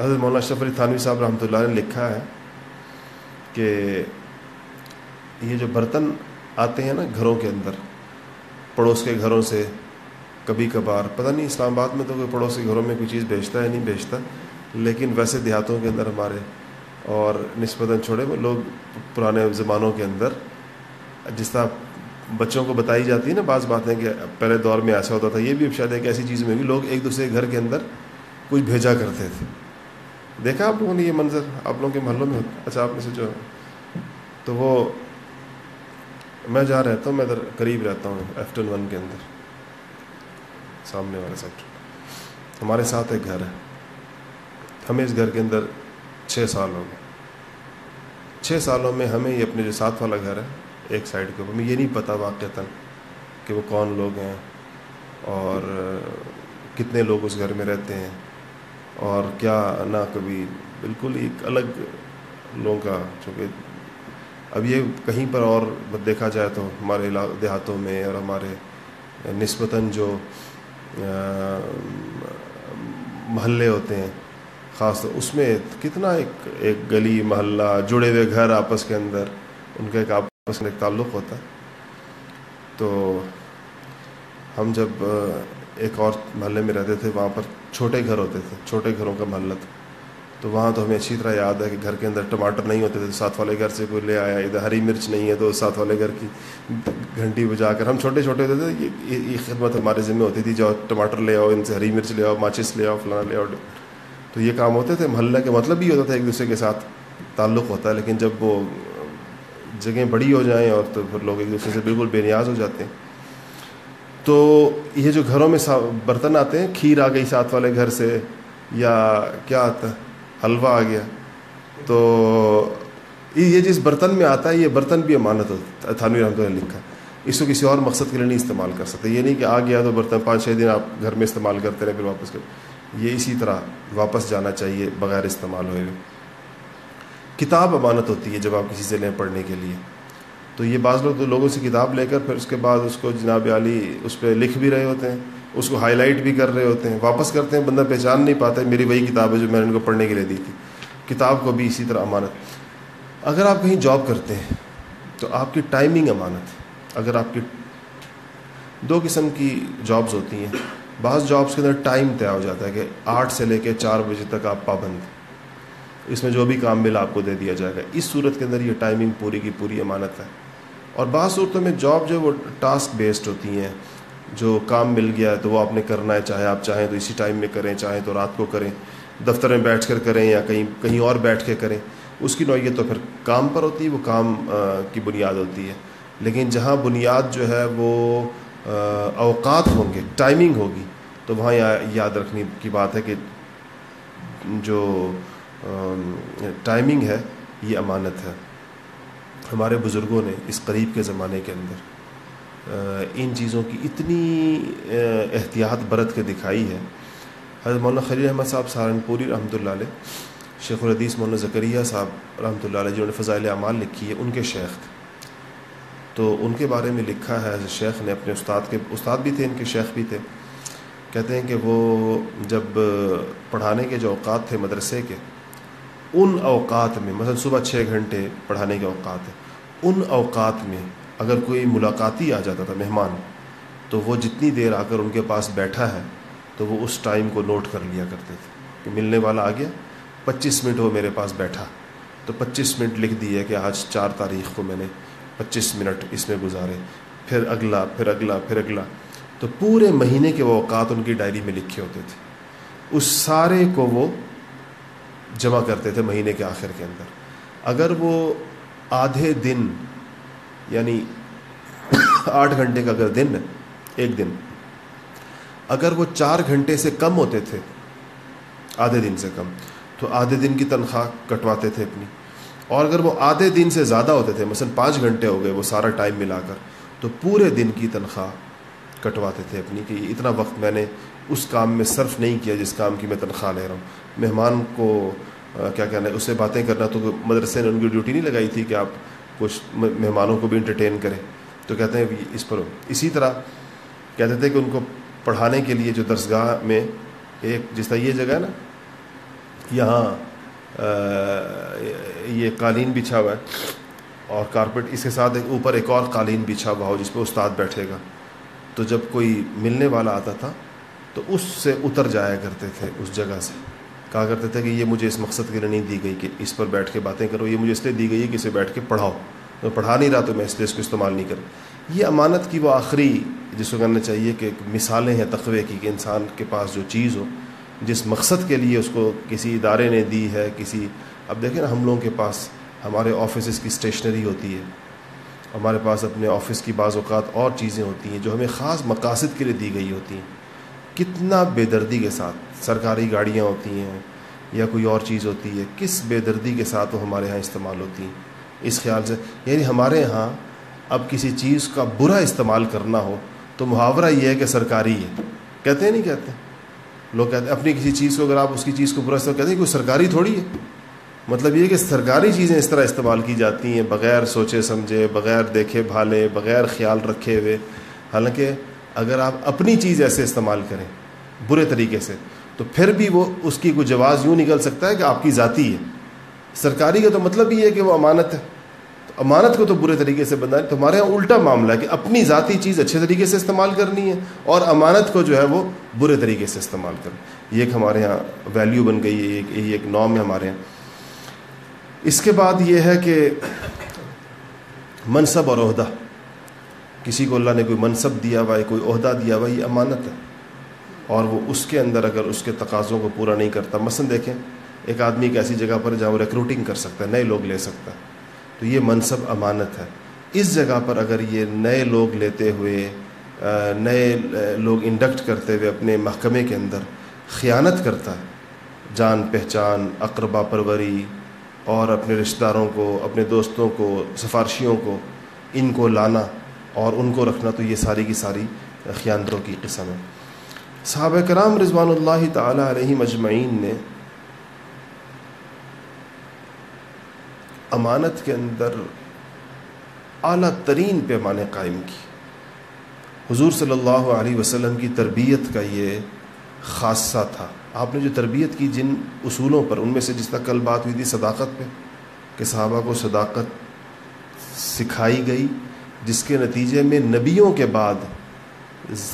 حضرت مولانا اشرف علی تھانوی صاحب رحمۃ اللہ نے لکھا ہے کہ یہ جو برتن آتے ہیں نا گھروں کے اندر، پڑوس کے گھروں سے کبھی کبھار، پتہ نہیں اسلام آباد میں تو کوئی پڑوس کے گھروں میں کوئی چیز بیچتا ہے، نہیں بیچتا، لیکن ویسے دیہاتوں کے اندر ہمارے اور نسبتاً چھوڑے میں لوگ پرانے زمانوں کے اندر، جس طرح بچوں کو بتائی جاتی ہے نا بعض باتیں کہ پہلے دور میں ایسا ہوتا تھا، یہ بھی شاید ایک ایسی چیز میں بھی لوگ ایک دوسرے کے گھر کے اندر کچھ بھیجا کرتے تھے۔ دیکھا آپ لوگوں نے یہ منظر؟ آپ لوگوں کے محلوں میں اچھا آپ میں سے جو تو وہ میں جہاں رہتا ہوں، میں ادھر قریب رہتا ہوں ایفٹن ون کے اندر۔ سامنے والے سیکٹر ہمارے ساتھ ایک گھر ہے۔ ہمیں اس گھر کے اندر چھ سال ہو گئے۔ چھ سالوں میں ہمیں یہ اپنے جو ساتھ والا گھر ہے، ایک سائڈ کے اوپر، ہمیں یہ نہیں پتہ واقع کہ وہ کون لوگ ہیں اور کتنے لوگ اس گھر میں رہتے ہیں۔ اور کیا نہ کبھی بالکل ایک الگ لوگوں کا، چونکہ اب یہ کہیں پر اور دیکھا جائے تو ہمارے دیہاتوں میں اور ہمارے نسبتاً جو محلے ہوتے ہیں، خاص طور اس میں کتنا ایک ایک گلی، محلہ، جڑے ہوئے گھر آپس کے اندر، ان کا ایک آپس میں ایک تعلق ہوتا۔ ہے تو ہم جب ایک اور محلے میں رہتے تھے، وہاں پر چھوٹے گھر ہوتے تھے، چھوٹے گھروں کا محلہ تھا۔ تو وہاں تو ہمیں اچھی طرح یاد ہے کہ گھر کے اندر ٹماٹر نہیں ہوتے تھے، ساتھ والے گھر سے کوئی لے آیا، ادھر ہری مرچ نہیں ہے تو ساتھ والے گھر کی گھنٹی بجا کر۔ ہم چھوٹے چھوٹے ہوتے تھے، یہ خدمت ہمارے ذمہ ہوتی تھی جو ٹماٹر لے آؤ، ان سے ہری مرچ لے آؤ، ماچس لے آؤ فلانا لے آؤ۔ تو یہ کام ہوتے تھے، محلہ کے مطلب بھی ہوتا تھا، ایک دوسرے کے ساتھ تعلق ہوتا ہے، لیکن جب وہ جگہیں بڑی ہو جائیں اور تو پھر لوگ ایک دوسرے سے بالکل بے نیاز ہو جاتے ہیں۔ تو یہ جو گھروں میں برتن آتے ہیں، کھیر آ گئی ساتھ والے گھر سے، یا کیا آتا ہے؟ حلوہ آ گیا۔ تو یہ جس برتن میں آتا ہے، یہ برتن بھی امانت ہوتا ہے، تھانوی رحمۃ نے لکھا اس کو کسی اور مقصد کے لیے نہیں استعمال کر سکتے۔ یہ نہیں کہ آ گیا تو برتن پانچ چھ دن آپ گھر میں استعمال کرتے رہے، پھر واپس کر یہ اسی طرح واپس جانا چاہیے، بغیر استعمال ہوئے۔ کتاب امانت ہوتی ہے جب آپ کسی سے لیں پڑھنے کے لیے۔ تو یہ بعض لوگ لوگوں سے کتاب لے کر پھر اس کے بعد اس کو جناب علی اس پہ لکھ بھی رہے ہوتے ہیں، اس کو ہائی لائٹ بھی کر رہے ہوتے ہیں، واپس کرتے ہیں، بندہ پہچان نہیں پاتا ہے، میری وہی کتاب ہے جو میں نے ان کو پڑھنے کے لیے دی تھی۔ کتاب کو بھی اسی طرح امانت۔ اگر آپ کہیں جاب کرتے ہیں تو آپ کی ٹائمنگ امانت ہے۔ اگر آپ کی دو قسم کی جابز ہوتی ہیں، بعض جابس کے اندر ٹائم طے ہو جاتا ہے کہ آٹھ سے لے کے چار بجے تک آپ پابند اس میں جو بھی کام ملا آپ کو دے دیا جائے گا۔ اس صورت کے اندر یہ ٹائمنگ پوری کی پوری امانت ہے۔ اور بعض صورتوں میں جاب جو ہے وہ ٹاسک بیسڈ ہوتی ہیں، جو کام مل گیا ہے تو وہ آپ نے کرنا ہے، چاہے آپ چاہیں تو اسی ٹائم میں کریں، چاہیں تو رات کو کریں، دفتر میں بیٹھ کر کریں یا کہیں کہیں اور بیٹھ کے کریں، اس کی نوعیت تو پھر کام پر ہوتی ہے، وہ کام کی بنیاد ہوتی ہے۔ لیکن جہاں بنیاد جو ہے وہ اوقات ہوں گے ٹائمنگ ہوگی، تو وہاں یاد رکھنے کی بات ہے کہ جو ٹائمنگ ہے، یہ امانت ہے۔ ہمارے بزرگوں نے اس قریب کے زمانے کے اندر ان چیزوں کی اتنی احتیاط برت کے دکھائی ہے۔ حضرت مولانا خلیل احمد صاحب سہارنپوری رحمۃ اللہ علیہ، شیخ الحدیث مولانا ذکریہ صاحب رحمۃ اللہ علیہ، جنہوں نے فضائل اعمال لکھی ہے ان کے شیخ تھے۔ تو ان کے بارے میں لکھا ہے شیخ نے اپنے استاد کے، استاد بھی تھے، ان کے شیخ بھی تھے۔ کہتے ہیں کہ وہ جب پڑھانے کے جو اوقات تھے مدرسے کے، ان اوقات میں، مثلا صبح چھ گھنٹے پڑھانے کے اوقات ہیں ان اوقات میں اگر کوئی ملاقاتی آ جاتا تھا مہمان، تو وہ جتنی دیر آ کر ان کے پاس بیٹھا ہے، تو وہ اس ٹائم کو نوٹ کر لیا کرتے تھے کہ ملنے والا آ گیا، پچیس منٹ وہ میرے پاس بیٹھا۔ تو پچیس منٹ لکھ دیے کہ آج چار تاریخ کو میں نے پچیس منٹ اس میں گزارے، پھر اگلا پھر اگلا پھر اگلا۔ تو پورے مہینے کے وہ اوقات ان کی ڈائری میں لکھے ہوتے تھے۔ اس سارے کو وہ جمع کرتے تھے مہینے کے آخر کے اندر۔ اگر وہ آدھے دن یعنی آٹھ گھنٹے کا اگر دن ہے ایک دن، اگر وہ چار گھنٹے سے کم ہوتے تھے، آدھے دن سے کم، تو آدھے دن کی تنخواہ کٹواتے تھے اپنی۔ اور اگر وہ آدھے دن سے زیادہ ہوتے تھے، مثلا پانچ گھنٹے ہو گئے، وہ سارا ٹائم ملا کر، تو پورے دن کی تنخواہ کٹواتے تھے اپنی کہ اتنا وقت میں نے اس کام میں صرف نہیں کیا جس کام کی میں تنخواہ لے رہا ہوں۔ مہمان کو کیا کہنا ہے اس سے باتیں کرنا تو مدرسے نے ان کی ڈیوٹی نہیں لگائی تھی کہ آپ کچھ مہمانوں کو بھی انٹرٹین کریں۔ تو کہتے ہیں اس پر اسی طرح کہتے تھے کہ ان کو پڑھانے کے لیے جو درسگاہ میں ایک، جس طرح یہ جگہ ہے نا، یہاں یہ قالین بچھا ہوا ہے۔ اور کارپیٹ اس کے ساتھ ایک اوپر ایک اور قالین بچھا ہوا ہو، جس پہ استاد بیٹھے گا۔ تو جب کوئی ملنے والا آتا تھا، تو اس سے اتر جایا کرتے تھے، اس جگہ سے۔ کہا کرتے تھے کہ یہ مجھے اس مقصد کے لیے نہیں دی گئی کہ اس پر بیٹھ کے باتیں کرو، یہ مجھے اس لیے دی گئی ہے کہ اسے بیٹھ کے پڑھاؤ۔ میں پڑھا نہیں رہا تو میں اس لیے اس کو استعمال نہیں کروں۔ یہ امانت کی وہ آخری جس کو کرنا چاہیے کہ مثالیں ہیں تقوے کی کہ انسان کے پاس جو چیز ہو، جس مقصد کے لیے اس کو کسی ادارے نے دی ہے، کسی، اب دیکھیں نا ہم لوگوں کے پاس ہمارے آفیسز کی اسٹیشنری ہوتی ہے۔ ہمارے پاس اپنے آفس کی بعض اوقات اور چیزیں ہوتی ہیں جو ہمیں خاص مقاصد کے لیے دی گئی ہوتی ہیں۔ کتنا بے دردی کے ساتھ سرکاری گاڑیاں ہوتی ہیں یا کوئی اور چیز ہوتی ہے، کس بے دردی کے ساتھ وہ ہمارے ہاں استعمال ہوتی ہیں؟ اس خیال سے یعنی ہمارے یہاں اب کسی چیز کا برا استعمال کرنا ہو تو محاورہ یہ ہے کہ سرکاری ہے۔ کہتے ہیں نہیں کہتے؟ لوگ کہتے ہیں، اپنی کسی چیز کو اگر آپ اس کی چیز کو برا استعمال، کہتے ہیں کوئی سرکاری تھوڑی ہے۔ مطلب یہ کہ سرکاری چیزیں اس طرح استعمال کی جاتی ہیں، بغیر سوچے سمجھے، بغیر دیکھے بھالے، بغیر خیال رکھے ہوئے۔ حالانکہ اگر آپ اپنی چیز ایسے استعمال کریں برے طریقے سے، تو پھر بھی وہ اس کی کوئی جواز یوں نکل سکتا ہے کہ آپ کی ذاتی ہے۔ سرکاری کا تو مطلب یہ ہے کہ وہ امانت ہے۔ تو امانت کو تو برے طریقے سے بنا تو ہمارے یہاں الٹا معاملہ ہے کہ اپنی ذاتی چیز اچھے طریقے سے استعمال کرنی ہے اور امانت کو جو ہے وہ برے طریقے سے استعمال کرنا۔ یہ ایک ہمارے یہاں ویلیو بن گئی ہے یہ ایک نام ہے ہمارے یہاں۔ اس کے بعد یہ ہے کہ منصب اور عہدہ۔ کسی کو اللہ نے کوئی منصب دیا ہوا ہے، کوئی عہدہ دیا ہوا یہ امانت ہے۔ اور وہ اس کے اندر اگر اس کے تقاضوں کو پورا نہیں کرتا، مثلا دیکھیں، ایک آدمی ایک ایسی جگہ پر جہاں وہ ریکروٹنگ کر سکتا ہے، نئے لوگ لے سکتا ہے، تو یہ منصب امانت ہے۔ اس جگہ پر اگر یہ نئے لوگ لیتے ہوئے نئے لوگ انڈکٹ کرتے ہوئے اپنے محکمے کے اندر خیانت کرتا ہے، جان پہچان، اقربا پروری، اور اپنے رشتہ داروں کو، اپنے دوستوں کو، سفارشیوں کو، ان کو لانا اور ان کو رکھنا تو یہ ساری کی ساری خیانتوں کی قسم ہے۔ صحابہ کرام رضوان اللہ تعالیٰ علیہ مجمعین نے امانت کے اندر اعلیٰ ترین پیمانے قائم کی۔ حضور صلی اللہ علیہ وسلم کی تربیت کا یہ خاصہ تھا۔ آپ نے جو تربیت کی جن اصولوں پر، ان میں سے جس طرح کل بات ہوئی تھی صداقت پہ، کہ صحابہ کو صداقت سکھائی گئی۔ جس کے نتیجے میں نبیوں کے بعد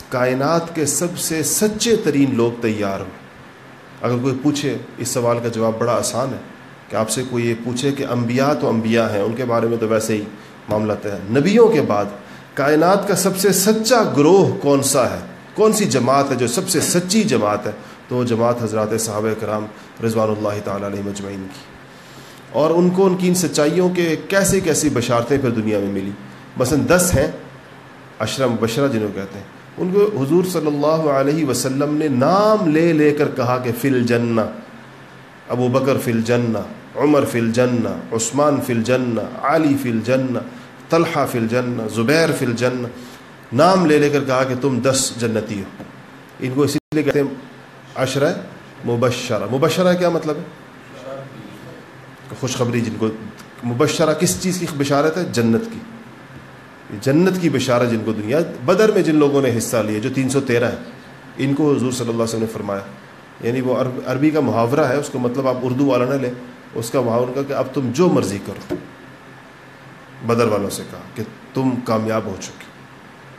کائنات کے سب سے سچے ترین لوگ تیار ہوئے اگر کوئی پوچھے، اس سوال کا جواب بڑا آسان ہے کہ آپ سے کوئی یہ پوچھے کہ انبیاء تو انبیاء ہیں، ان کے بارے میں تو ویسے ہی معاملہ ہے۔ نبیوں کے بعد کائنات کا سب سے سچا گروہ کون سا ہے؟ کون سی جماعت ہے جو سب سے سچی جماعت ہے؟ تو وہ جماعت حضرات صحابہ کرام رضوان اللہ تعالیٰ علیہ مجمعین کی۔ اور ان کو ان کی ان سچائیوں کے کیسی کیسی بشارتیں پھر دنیا میں ملی۔ مثلا دس ہیں اشرم بشرا جنہوں کہتے ہیں۔ ان کو حضور صلی اللہ علیہ وسلم نے نام لے لے کر کہا کہ فل جنہ ابو بکر فل جنہ عمر فل جنہ عثمان فل جنہ علی فل جنہ طلحہ فل جنہ زبیر فل جنہ نام لے لے کر کہا کہ تم دس جنتی ہو۔ ان کو اسی لیے کہتے ہیں عشرہ مبشرہ۔ مبشرہ کیا مطلب ہے؟ خوشخبری جن کو مبشرہ کس چیز کی بشارت ہے؟ جنت کی۔ جنت کی بشارت جن کو دنیا بدر میں جن لوگوں نے حصہ لیا، جو تین سو تیرہ ہے ان کو حضور صلی اللہ علیہ وسلم نے فرمایا۔ یعنی وہ عربی کا محاورہ ہے، اس کو مطلب آپ اردو والا نہ لیں، اس کا محاورہ کا کہ اب تم جو مرضی کرو۔ بدر والوں سے کہا کہ تم کامیاب ہو چکے۔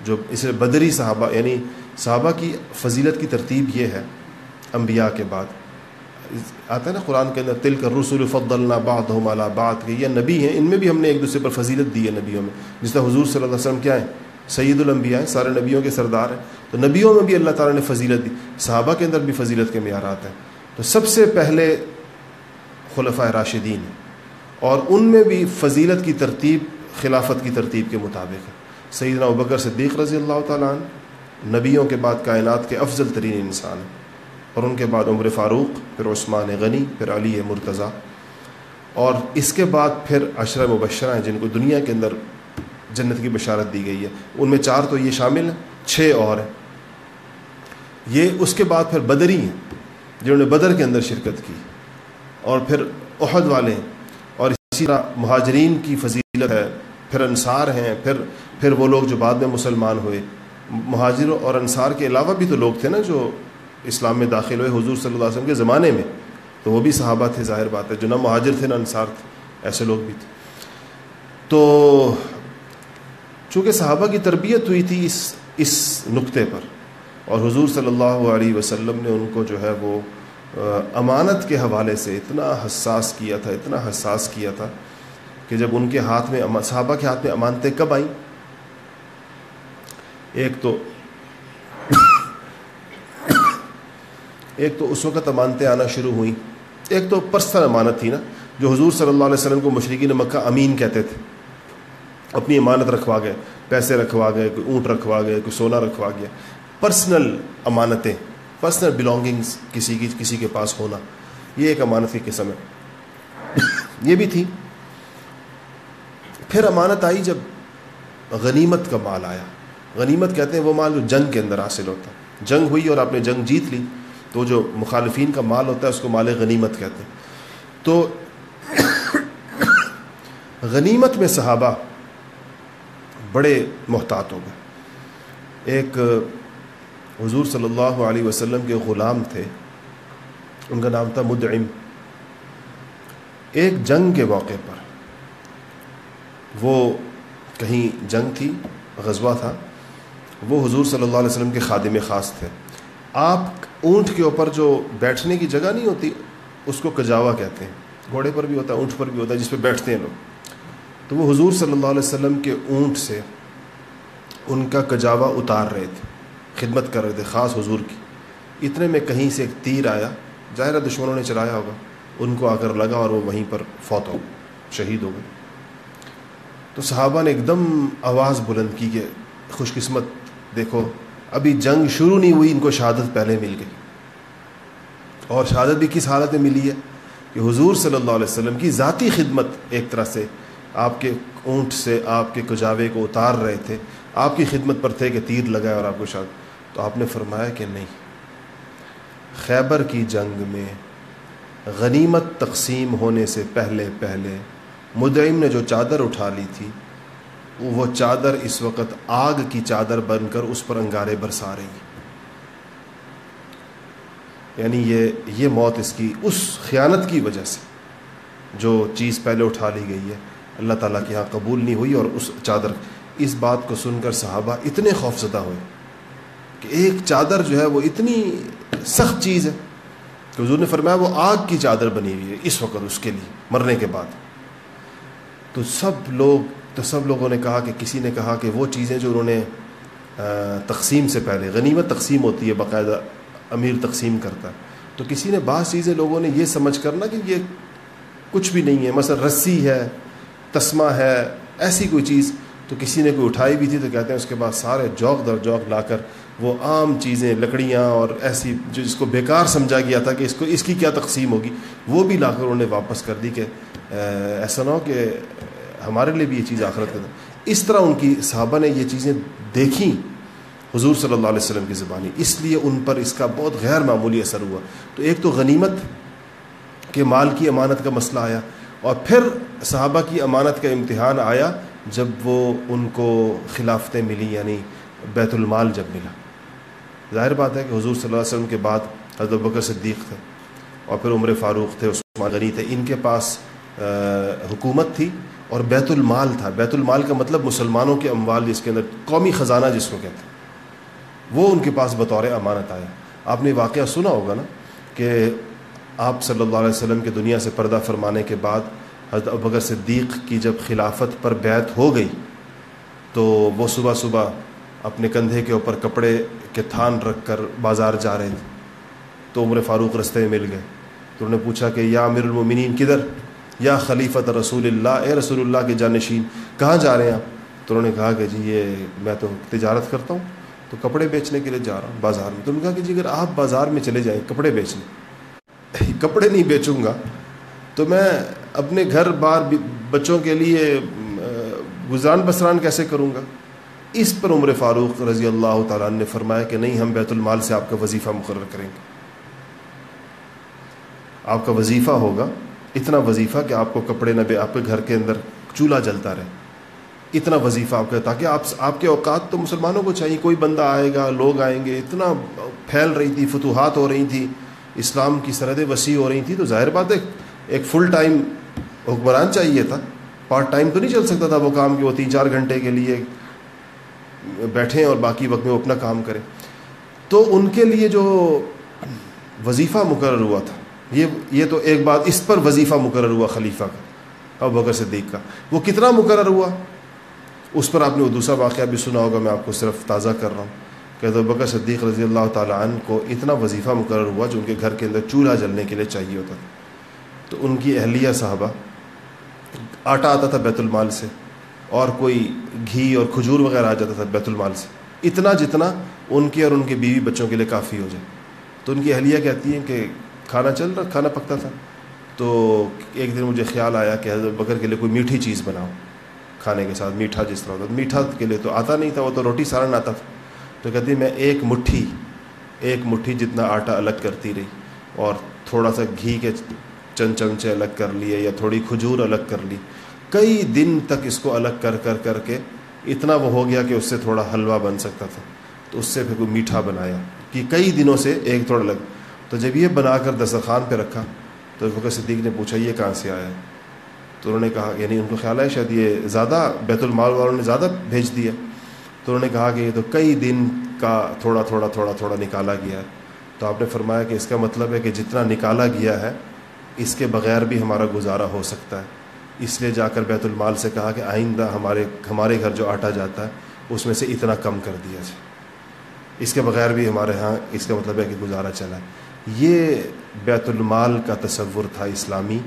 جو اس بدری صحابہ یعنی صحابہ کی فضیلت کی ترتیب یہ ہے، انبیاء کے بعد۔ آتا ہے نا قرآن کے اندر تل کر رسول فضلنا بعد ہو مالا بات کے یہ نبی ہیں، ان میں بھی ہم نے ایک دوسرے پر فضیلت دی ہے نبیوں میں. جس طرح حضور صلی اللہ علیہ وسلم کیا ہے سید الانبیاء ہیں، سارے نبیوں کے سردار ہیں. تو نبیوں میں بھی اللہ تعالیٰ نے فضیلت دی، صحابہ کے اندر بھی فضیلت کے معیارات ہیں. تو سب سے پہلے خلفۂ راشدین ہیں، اور ان میں بھی فضیلت کی ترتیب، خلافت کی ترتیب کے مطابق ہے. سیدنا ابکر صدیق رضی اللہ تعالیٰ عنہ، نبیوں کے بعد کائنات کے افضل ترین انسان ہیں. اور ان کے بعد عمر فاروق، پھر عثمان غنی، پھر علی مرتضیٰ۔ اور اس کے بعد پھر عشرہ مبشرہ ہیں جن کو دنیا کے اندر جنت کی بشارت دی گئی ہے۔ ان میں چار تو یہ شامل ہیں، چھ اور ہیں۔ یہ اس کے بعد پھر بدری ہیں، جنہوں نے بدر کے اندر شرکت کی۔ اور پھر عہد والے ہیں۔ اور اسی طرح مہاجرین کی فضیلت ہے، پھر انصار ہیں، پھر پھر وہ لوگ جو بعد میں مسلمان ہوئے۔ مہاجروں اور انصار کے علاوہ بھی تو لوگ تھے نا جو اسلام میں داخل ہوئے حضور صلی اللہ علیہ وسلم کے زمانے میں، تو وہ بھی صحابہ تھے، ظاہر بات ہے، جو نہ مہاجر تھے، نہ انصار تھے، ایسے لوگ بھی تھے۔ تو چونکہ صحابہ کی تربیت ہوئی تھی اس اس نقطے پر، اور حضور صلی اللہ علیہ وسلم نے ان کو جو ہے وہ امانت کے حوالے سے اتنا حساس کیا تھا، اتنا حساس کیا تھا کہ جب ان کے ہاتھ میں صحابہ کے ہاتھ میں امانتیں کب آئیں؟ ایک تو ایک تو اس وقت امانتیں آنا شروع ہوئیں۔ ایک تو پرسنل امانت تھی نا، جو حضور صلی اللہ علیہ وسلم کو مشرقین مکہ امین کہتے تھے۔ اپنی امانت رکھوا گئے، پیسے رکھوا گئے، کوئی اونٹ رکھوا گئے، کوئی سونا رکھوا گیا۔ پرسنل امانتیں، پرسنل بلانگنگس کسی کی، کسی کے پاس ہونا، یہ ایک امانت کی قسم ہے۔ یہ بھی تھی۔ پھر امانت آئی جب غنیمت کا مال آیا۔ غنیمت کہتے ہیں وہ مال جو جنگ کے اندر حاصل ہوتا۔ جنگ ہوئی اور آپ نے جنگ جیت لی۔ تو جو مخالفین کا مال ہوتا ہے اس کو مال غنیمت کہتے ہیں۔ تو غنیمت میں صحابہ بڑے محتاط ہو گئے۔ ایک حضور صلی اللہ علیہ وسلم کے غلام تھے۔ ان کا نام تھا مدعم۔ ایک جنگ کے موقع پر وہ کہیں جنگ تھی، غزوہ تھا۔ وہ حضور صلی اللہ علیہ وسلم کے خادم خاص تھے۔ آپ اونٹ کے اوپر جو بیٹھنے کی جگہ نہیں ہوتی، اس کو کجاوا کہتے ہیں۔ گھوڑے پر بھی ہوتا ہے، اونٹ پر بھی ہوتا ہے، جس پہ بیٹھتے ہیں لوگ۔ تو وہ حضور صلی اللہ علیہ وسلم کے اونٹ سے ان کا کجاوا اتار رہے تھے، خدمت کر رہے تھے، خاص حضور کی۔ اتنے میں کہیں سے ایک تیر آیا ظاہر دشمنوں نے چلایا ہوگا، ان کو آ کر لگا اور وہ وہیں پر فوت ہو شہید ہو گئے۔ تو صحابہ نے ایک دم آواز بلند کی کہ خوش قسمت دیکھو ابھی جنگ شروع نہیں ہوئی، ان کو شہادت پہلے مل گئی۔ اور شہادت بھی کس حالت میں ملی ہے؟ کہ حضور صلی اللہ علیہ وسلم کی ذاتی خدمت ایک طرح سے آپ کے اونٹ سے آپ کے کجاوے کو اتار رہے تھے، آپ کی خدمت پر تھے کہ تیر لگائے اور آپ کو شہادت۔ تو آپ نے فرمایا کہ نہیں۔ خیبر کی جنگ میں غنیمت تقسیم ہونے سے پہلے پہلے مدعم نے جو چادر اٹھا لی تھی وہ چادر اس وقت آگ کی چادر بن کر اس پر انگارے برسا رہی یعنی یہ یہ موت اس کی، اس خیانت کی وجہ سے جو چیز پہلے اٹھا لی گئی ہے، اللہ تعالیٰ کے یہاں قبول نہیں ہوئی اور اس چادر، اس بات کو سن کر صحابہ اتنے خوف زدہ ہوئے کہ ایک چادر جو ہے وہ اتنی سخت چیز ہے کہ حضور نے فرمایا وہ آگ کی چادر بنی ہوئی ہے اس وقت اس کے لیے، مرنے کے بعد۔ تو سب لوگ تو سب لوگوں نے کہا کہ کسی نے کہا کہ وہ چیزیں جو انہوں نے تقسیم سے پہلے، غنیمت تقسیم ہوتی ہے، باقاعدہ امیر تقسیم کرتا ہے۔ تو کسی نے بعض چیزیں لوگوں نے یہ سمجھ کرنا کہ یہ کچھ بھی نہیں ہے، مثلا رسی ہے، تسمہ ہے، ایسی کوئی چیز۔ تو کسی نے کوئی اٹھائی بھی تھی تو کہتے ہیں اس کے بعد سارے جوک در جوک لا کر وہ عام چیزیں، لکڑیاں اور ایسی جو جس کو بیکار سمجھا گیا تھا کہ اس کو، اس کی کیا تقسیم ہوگی، وہ بھی لا کر انہوں نے واپس کر دی کہ ایسا نہ ہو کہ ہمارے لیے بھی یہ چیز آخرت کرتا اس طرح ان کی صحابہ نے یہ چیزیں دیکھیں حضور صلی اللہ علیہ وسلم کی زبانی۔ اس لیے ان پر اس کا بہت غیر معمولی اثر ہوا۔ تو ایک تو غنیمت کے مال کی امانت کا مسئلہ آیا اور پھر صحابہ کی امانت کا امتحان آیا جب وہ ان کو خلافتیں ملی یعنی بیت المال جب ملا۔ ظاہر بات ہے کہ حضور صلی اللہ علیہ وسلم کے بعد حضرت بکر صدیق تھے اور پھر عمر فاروق تھے، عثمان غنی تھے۔ ان کے پاس حکومت تھی۔ اور بیت المال تھا۔ بیت المال کا مطلب مسلمانوں کے اموال، جس کے اندر قومی خزانہ جس کو کہتے ہیں، وہ ان کے پاس بطور امانت آیا۔ آپ نے واقعہ سنا ہوگا نا کہ آپ صلی اللہ علیہ وسلم کے دنیا سے پردہ فرمانے کے بعد حضرت ابکر صدیق کی جب خلافت پر بیت ہو گئی، تو وہ صبح صبح اپنے کندھے کے اوپر کپڑے کے تھان رکھ کر بازار جا رہے تھے۔ تو عمر فاروق رستے میں مل گئے۔ تو انہوں نے پوچھا کہ یا امیر المومنین کدھر؟ یا خلیفت رسول اللہ، اے رسول اللہ کے جانشین، کہاں جا رہے ہیں آپ؟ تو انہوں نے کہا کہ جی یہ میں تو تجارت کرتا ہوں، تو کپڑے بیچنے کے لیے جا رہا ہوں بازار میں۔ تو انہوں نے کہا کہ جی اگر آپ بازار میں چلے جائیں، کپڑے بیچنے۔ کپڑے نہیں بیچوں گا، تو میں اپنے گھر بار بچوں کے لیے گزران بسران کیسے کروں گا؟ اس پر عمر فاروق رضی اللہ تعالیٰ نے فرمایا کہ نہیں، ہم بیت المال سے آپ کا وظیفہ مقرر کریں گے۔ آپ کا وظیفہ ہوگا اتنا وظیفہ کہ آپ کو کپڑے نہ بے، آپ کے گھر کے اندر چولہا جلتا رہے۔ اتنا وظیفہ آپ کا تاکہ آپ آپ کے اوقات تو مسلمانوں کو چاہیے، کوئی بندہ آئے گا، لوگ آئیں گے، اتنا پھیل رہی تھی، فتوحات ہو رہی تھی، اسلام کی سرحدیں وسیع ہو رہی تھیں تو ظاہر بات ہے، ایک فل ٹائم حکمران چاہیے تھا پارٹ ٹائم تو نہیں چل سکتا تھا وہ کام کہ وہ تین چار گھنٹے کے لیے بیٹھیں اور باقی وقت میں وہ اپنا کام کریں۔ تو ان کے لیے جو وظیفہ مقرر ہوا تھا یہ یہ تو ایک بات اس پر وظیفہ مقرر ہوا خلیفہ کا اب بکر صدیق کا۔ وہ کتنا مقرر ہوا؟ اس پر آپ نے وہ دوسرا واقعہ بھی سنا ہوگا، میں آپ کو صرف تازہ کر رہا ہوں کہ ابو بکر صدیق رضی اللہ تعالیٰ عنہ کو اتنا وظیفہ مقرر ہوا جو ان کے گھر کے اندر چولہا جلنے کے لیے چاہیے ہوتا تھا۔ تو ان کی اہلیہ صاحبہ آٹا آتا تھا بیت المال سے، اور کوئی گھی اور کھجور وغیرہ آ جاتا تھا بیت المال سے۔ اتنا جتنا ان کے اور ان کے بیوی بچوں کے لیے کافی ہو جائے۔ تو ان کی اہلیہ کہتی ہیں کہ کھانا چل رہا کھانا پکتا تھا۔ تو ایک دن مجھے خیال آیا کہ حضرت بکر کے لیے کوئی میٹھی چیز بناؤ کھانے کے ساتھ میٹھا جس طرح ہوتا میٹھا کے لیے تو آتا نہیں تھا، وہ تو روٹی سارن آتا تھا۔ تو کہتی، میں ایک مٹھی ایک مٹھی جتنا آٹا الگ کرتی رہی، اور تھوڑا سا گھی کے چند چمچے الگ کر لیے یا تھوڑی کھجور الگ کر لی۔ کئی دن تک اس کو الگ کر کر کر کے اتنا وہ ہو گیا کہ اس سے تھوڑا حلوہ بن سکتا تھا۔ تو اس سے پھر کوئی میٹھا بنایا۔ کہ کئی دنوں سے ایک تھوڑا الگ تو جب یہ بنا کر دسترخوان پہ رکھا، تو بکر صدیق نے پوچھا، یہ کہاں سے آیا ہے؟ تو انہوں نے کہا یعنی ان کو خیال ہے شاید یہ زیادہ بیت المال والوں نے زیادہ بھیج دیا۔ تو انہوں نے کہا کہ یہ تو کئی دن کا تھوڑا تھوڑا تھوڑا تھوڑا نکالا گیا ہے۔ تو آپ نے فرمایا کہ اس کا مطلب ہے کہ جتنا نکالا گیا ہے، اس کے بغیر بھی ہمارا گزارا ہو سکتا ہے۔ اس لیے جا کر بیت المال سے کہا کہ آئندہ ہمارے ہمارے گھر جو آٹا جاتا ہے، اس میں سے اتنا کم کر دیا جائے۔ اس کے بغیر بھی ہمارے ہاں اس کا مطلب ہے کہ گزارا چلا۔ ہے یہ بیت المال کا تصور تھا اسلامی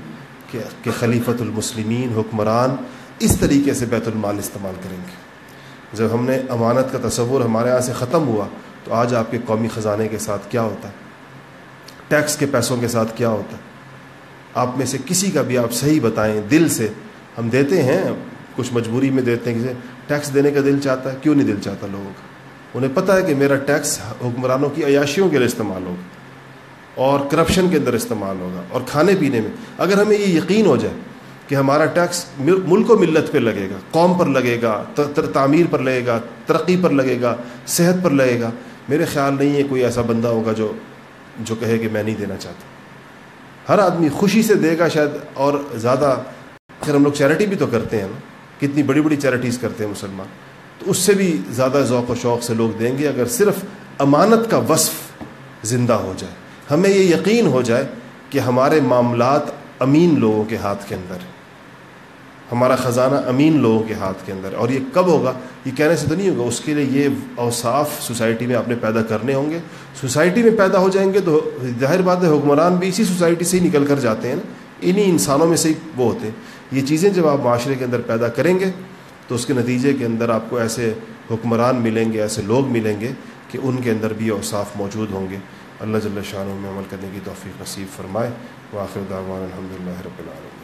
کہ خلیفۃ المسلمین حکمران اس طریقے سے بیت المال استعمال کریں گے۔ جب ہم نے امانت کا تصور ہمارے یہاں سے ختم ہوا تو آج آپ کے قومی خزانے کے ساتھ کیا ہوتا ہے؟ ٹیکس کے پیسوں کے ساتھ کیا ہوتا ہے؟ آپ میں سے کسی کا بھی آپ صحیح بتائیں دل سے، ہم دیتے ہیں، کچھ مجبوری میں دیتے ہیں کسی ٹیکس دینے کا دل چاہتا ہے، کیوں نہیں دل چاہتا لوگوں کا؟ انہیں پتہ ہے کہ میرا ٹیکس حکمرانوں کی عیاشیوں کے لیے استعمال ہوگا۔ اور کرپشن کے اندر استعمال ہوگا اور کھانے پینے میں۔ اگر ہمیں یہ یقین ہو جائے کہ ہمارا ٹیکس ملک و ملت پہ لگے گا، قوم پر لگے گا تعمیر پر لگے گا، ترقی پر لگے گا، صحت پر لگے گا، میرے خیال نہیں ہے کوئی ایسا بندہ ہوگا جو جو کہے کہ میں نہیں دینا چاہتا۔ ہر آدمی خوشی سے دے گا شاید اور زیادہ پھر ہم لوگ چیریٹی بھی تو کرتے ہیں نا۔ کتنی بڑی بڑی چیریٹیز کرتے ہیں مسلمان۔ تو اس سے بھی زیادہ ذوق و شوق سے لوگ دیں گے اگر صرف امانت کا وصف زندہ ہو جائے۔ ہمیں یہ یقین ہو جائے کہ ہمارے معاملات امین لوگوں کے ہاتھ کے اندر ہمارا خزانہ امین لوگوں کے ہاتھ کے اندر اور یہ کب ہوگا؟ یہ کہنے سے تو نہیں ہوگا، اس کے لیے یہ اوصاف سوسائٹی میں آپ نے پیدا کرنے ہوں گے۔ سوسائٹی میں پیدا ہو جائیں گے تو ظاہر بات ہے، حکمران بھی اسی سوسائٹی سے ہی نکل کر جاتے ہیں نا۔ انہی انسانوں میں سے ہی وہ ہوتے ہیں۔ یہ چیزیں جب آپ معاشرے کے اندر پیدا کریں گے تو اس کے نتیجے کے اندر آپ کو ایسے حکمران ملیں گے، ایسے لوگ ملیں گے کہ ان کے اندر بھی اوصاف موجود ہوں گے۔ اللہ جل شاہ میں عمل کرنے کی توفیق نصیب فرمائے واخر دعوان الحمد للہ رب العالمین۔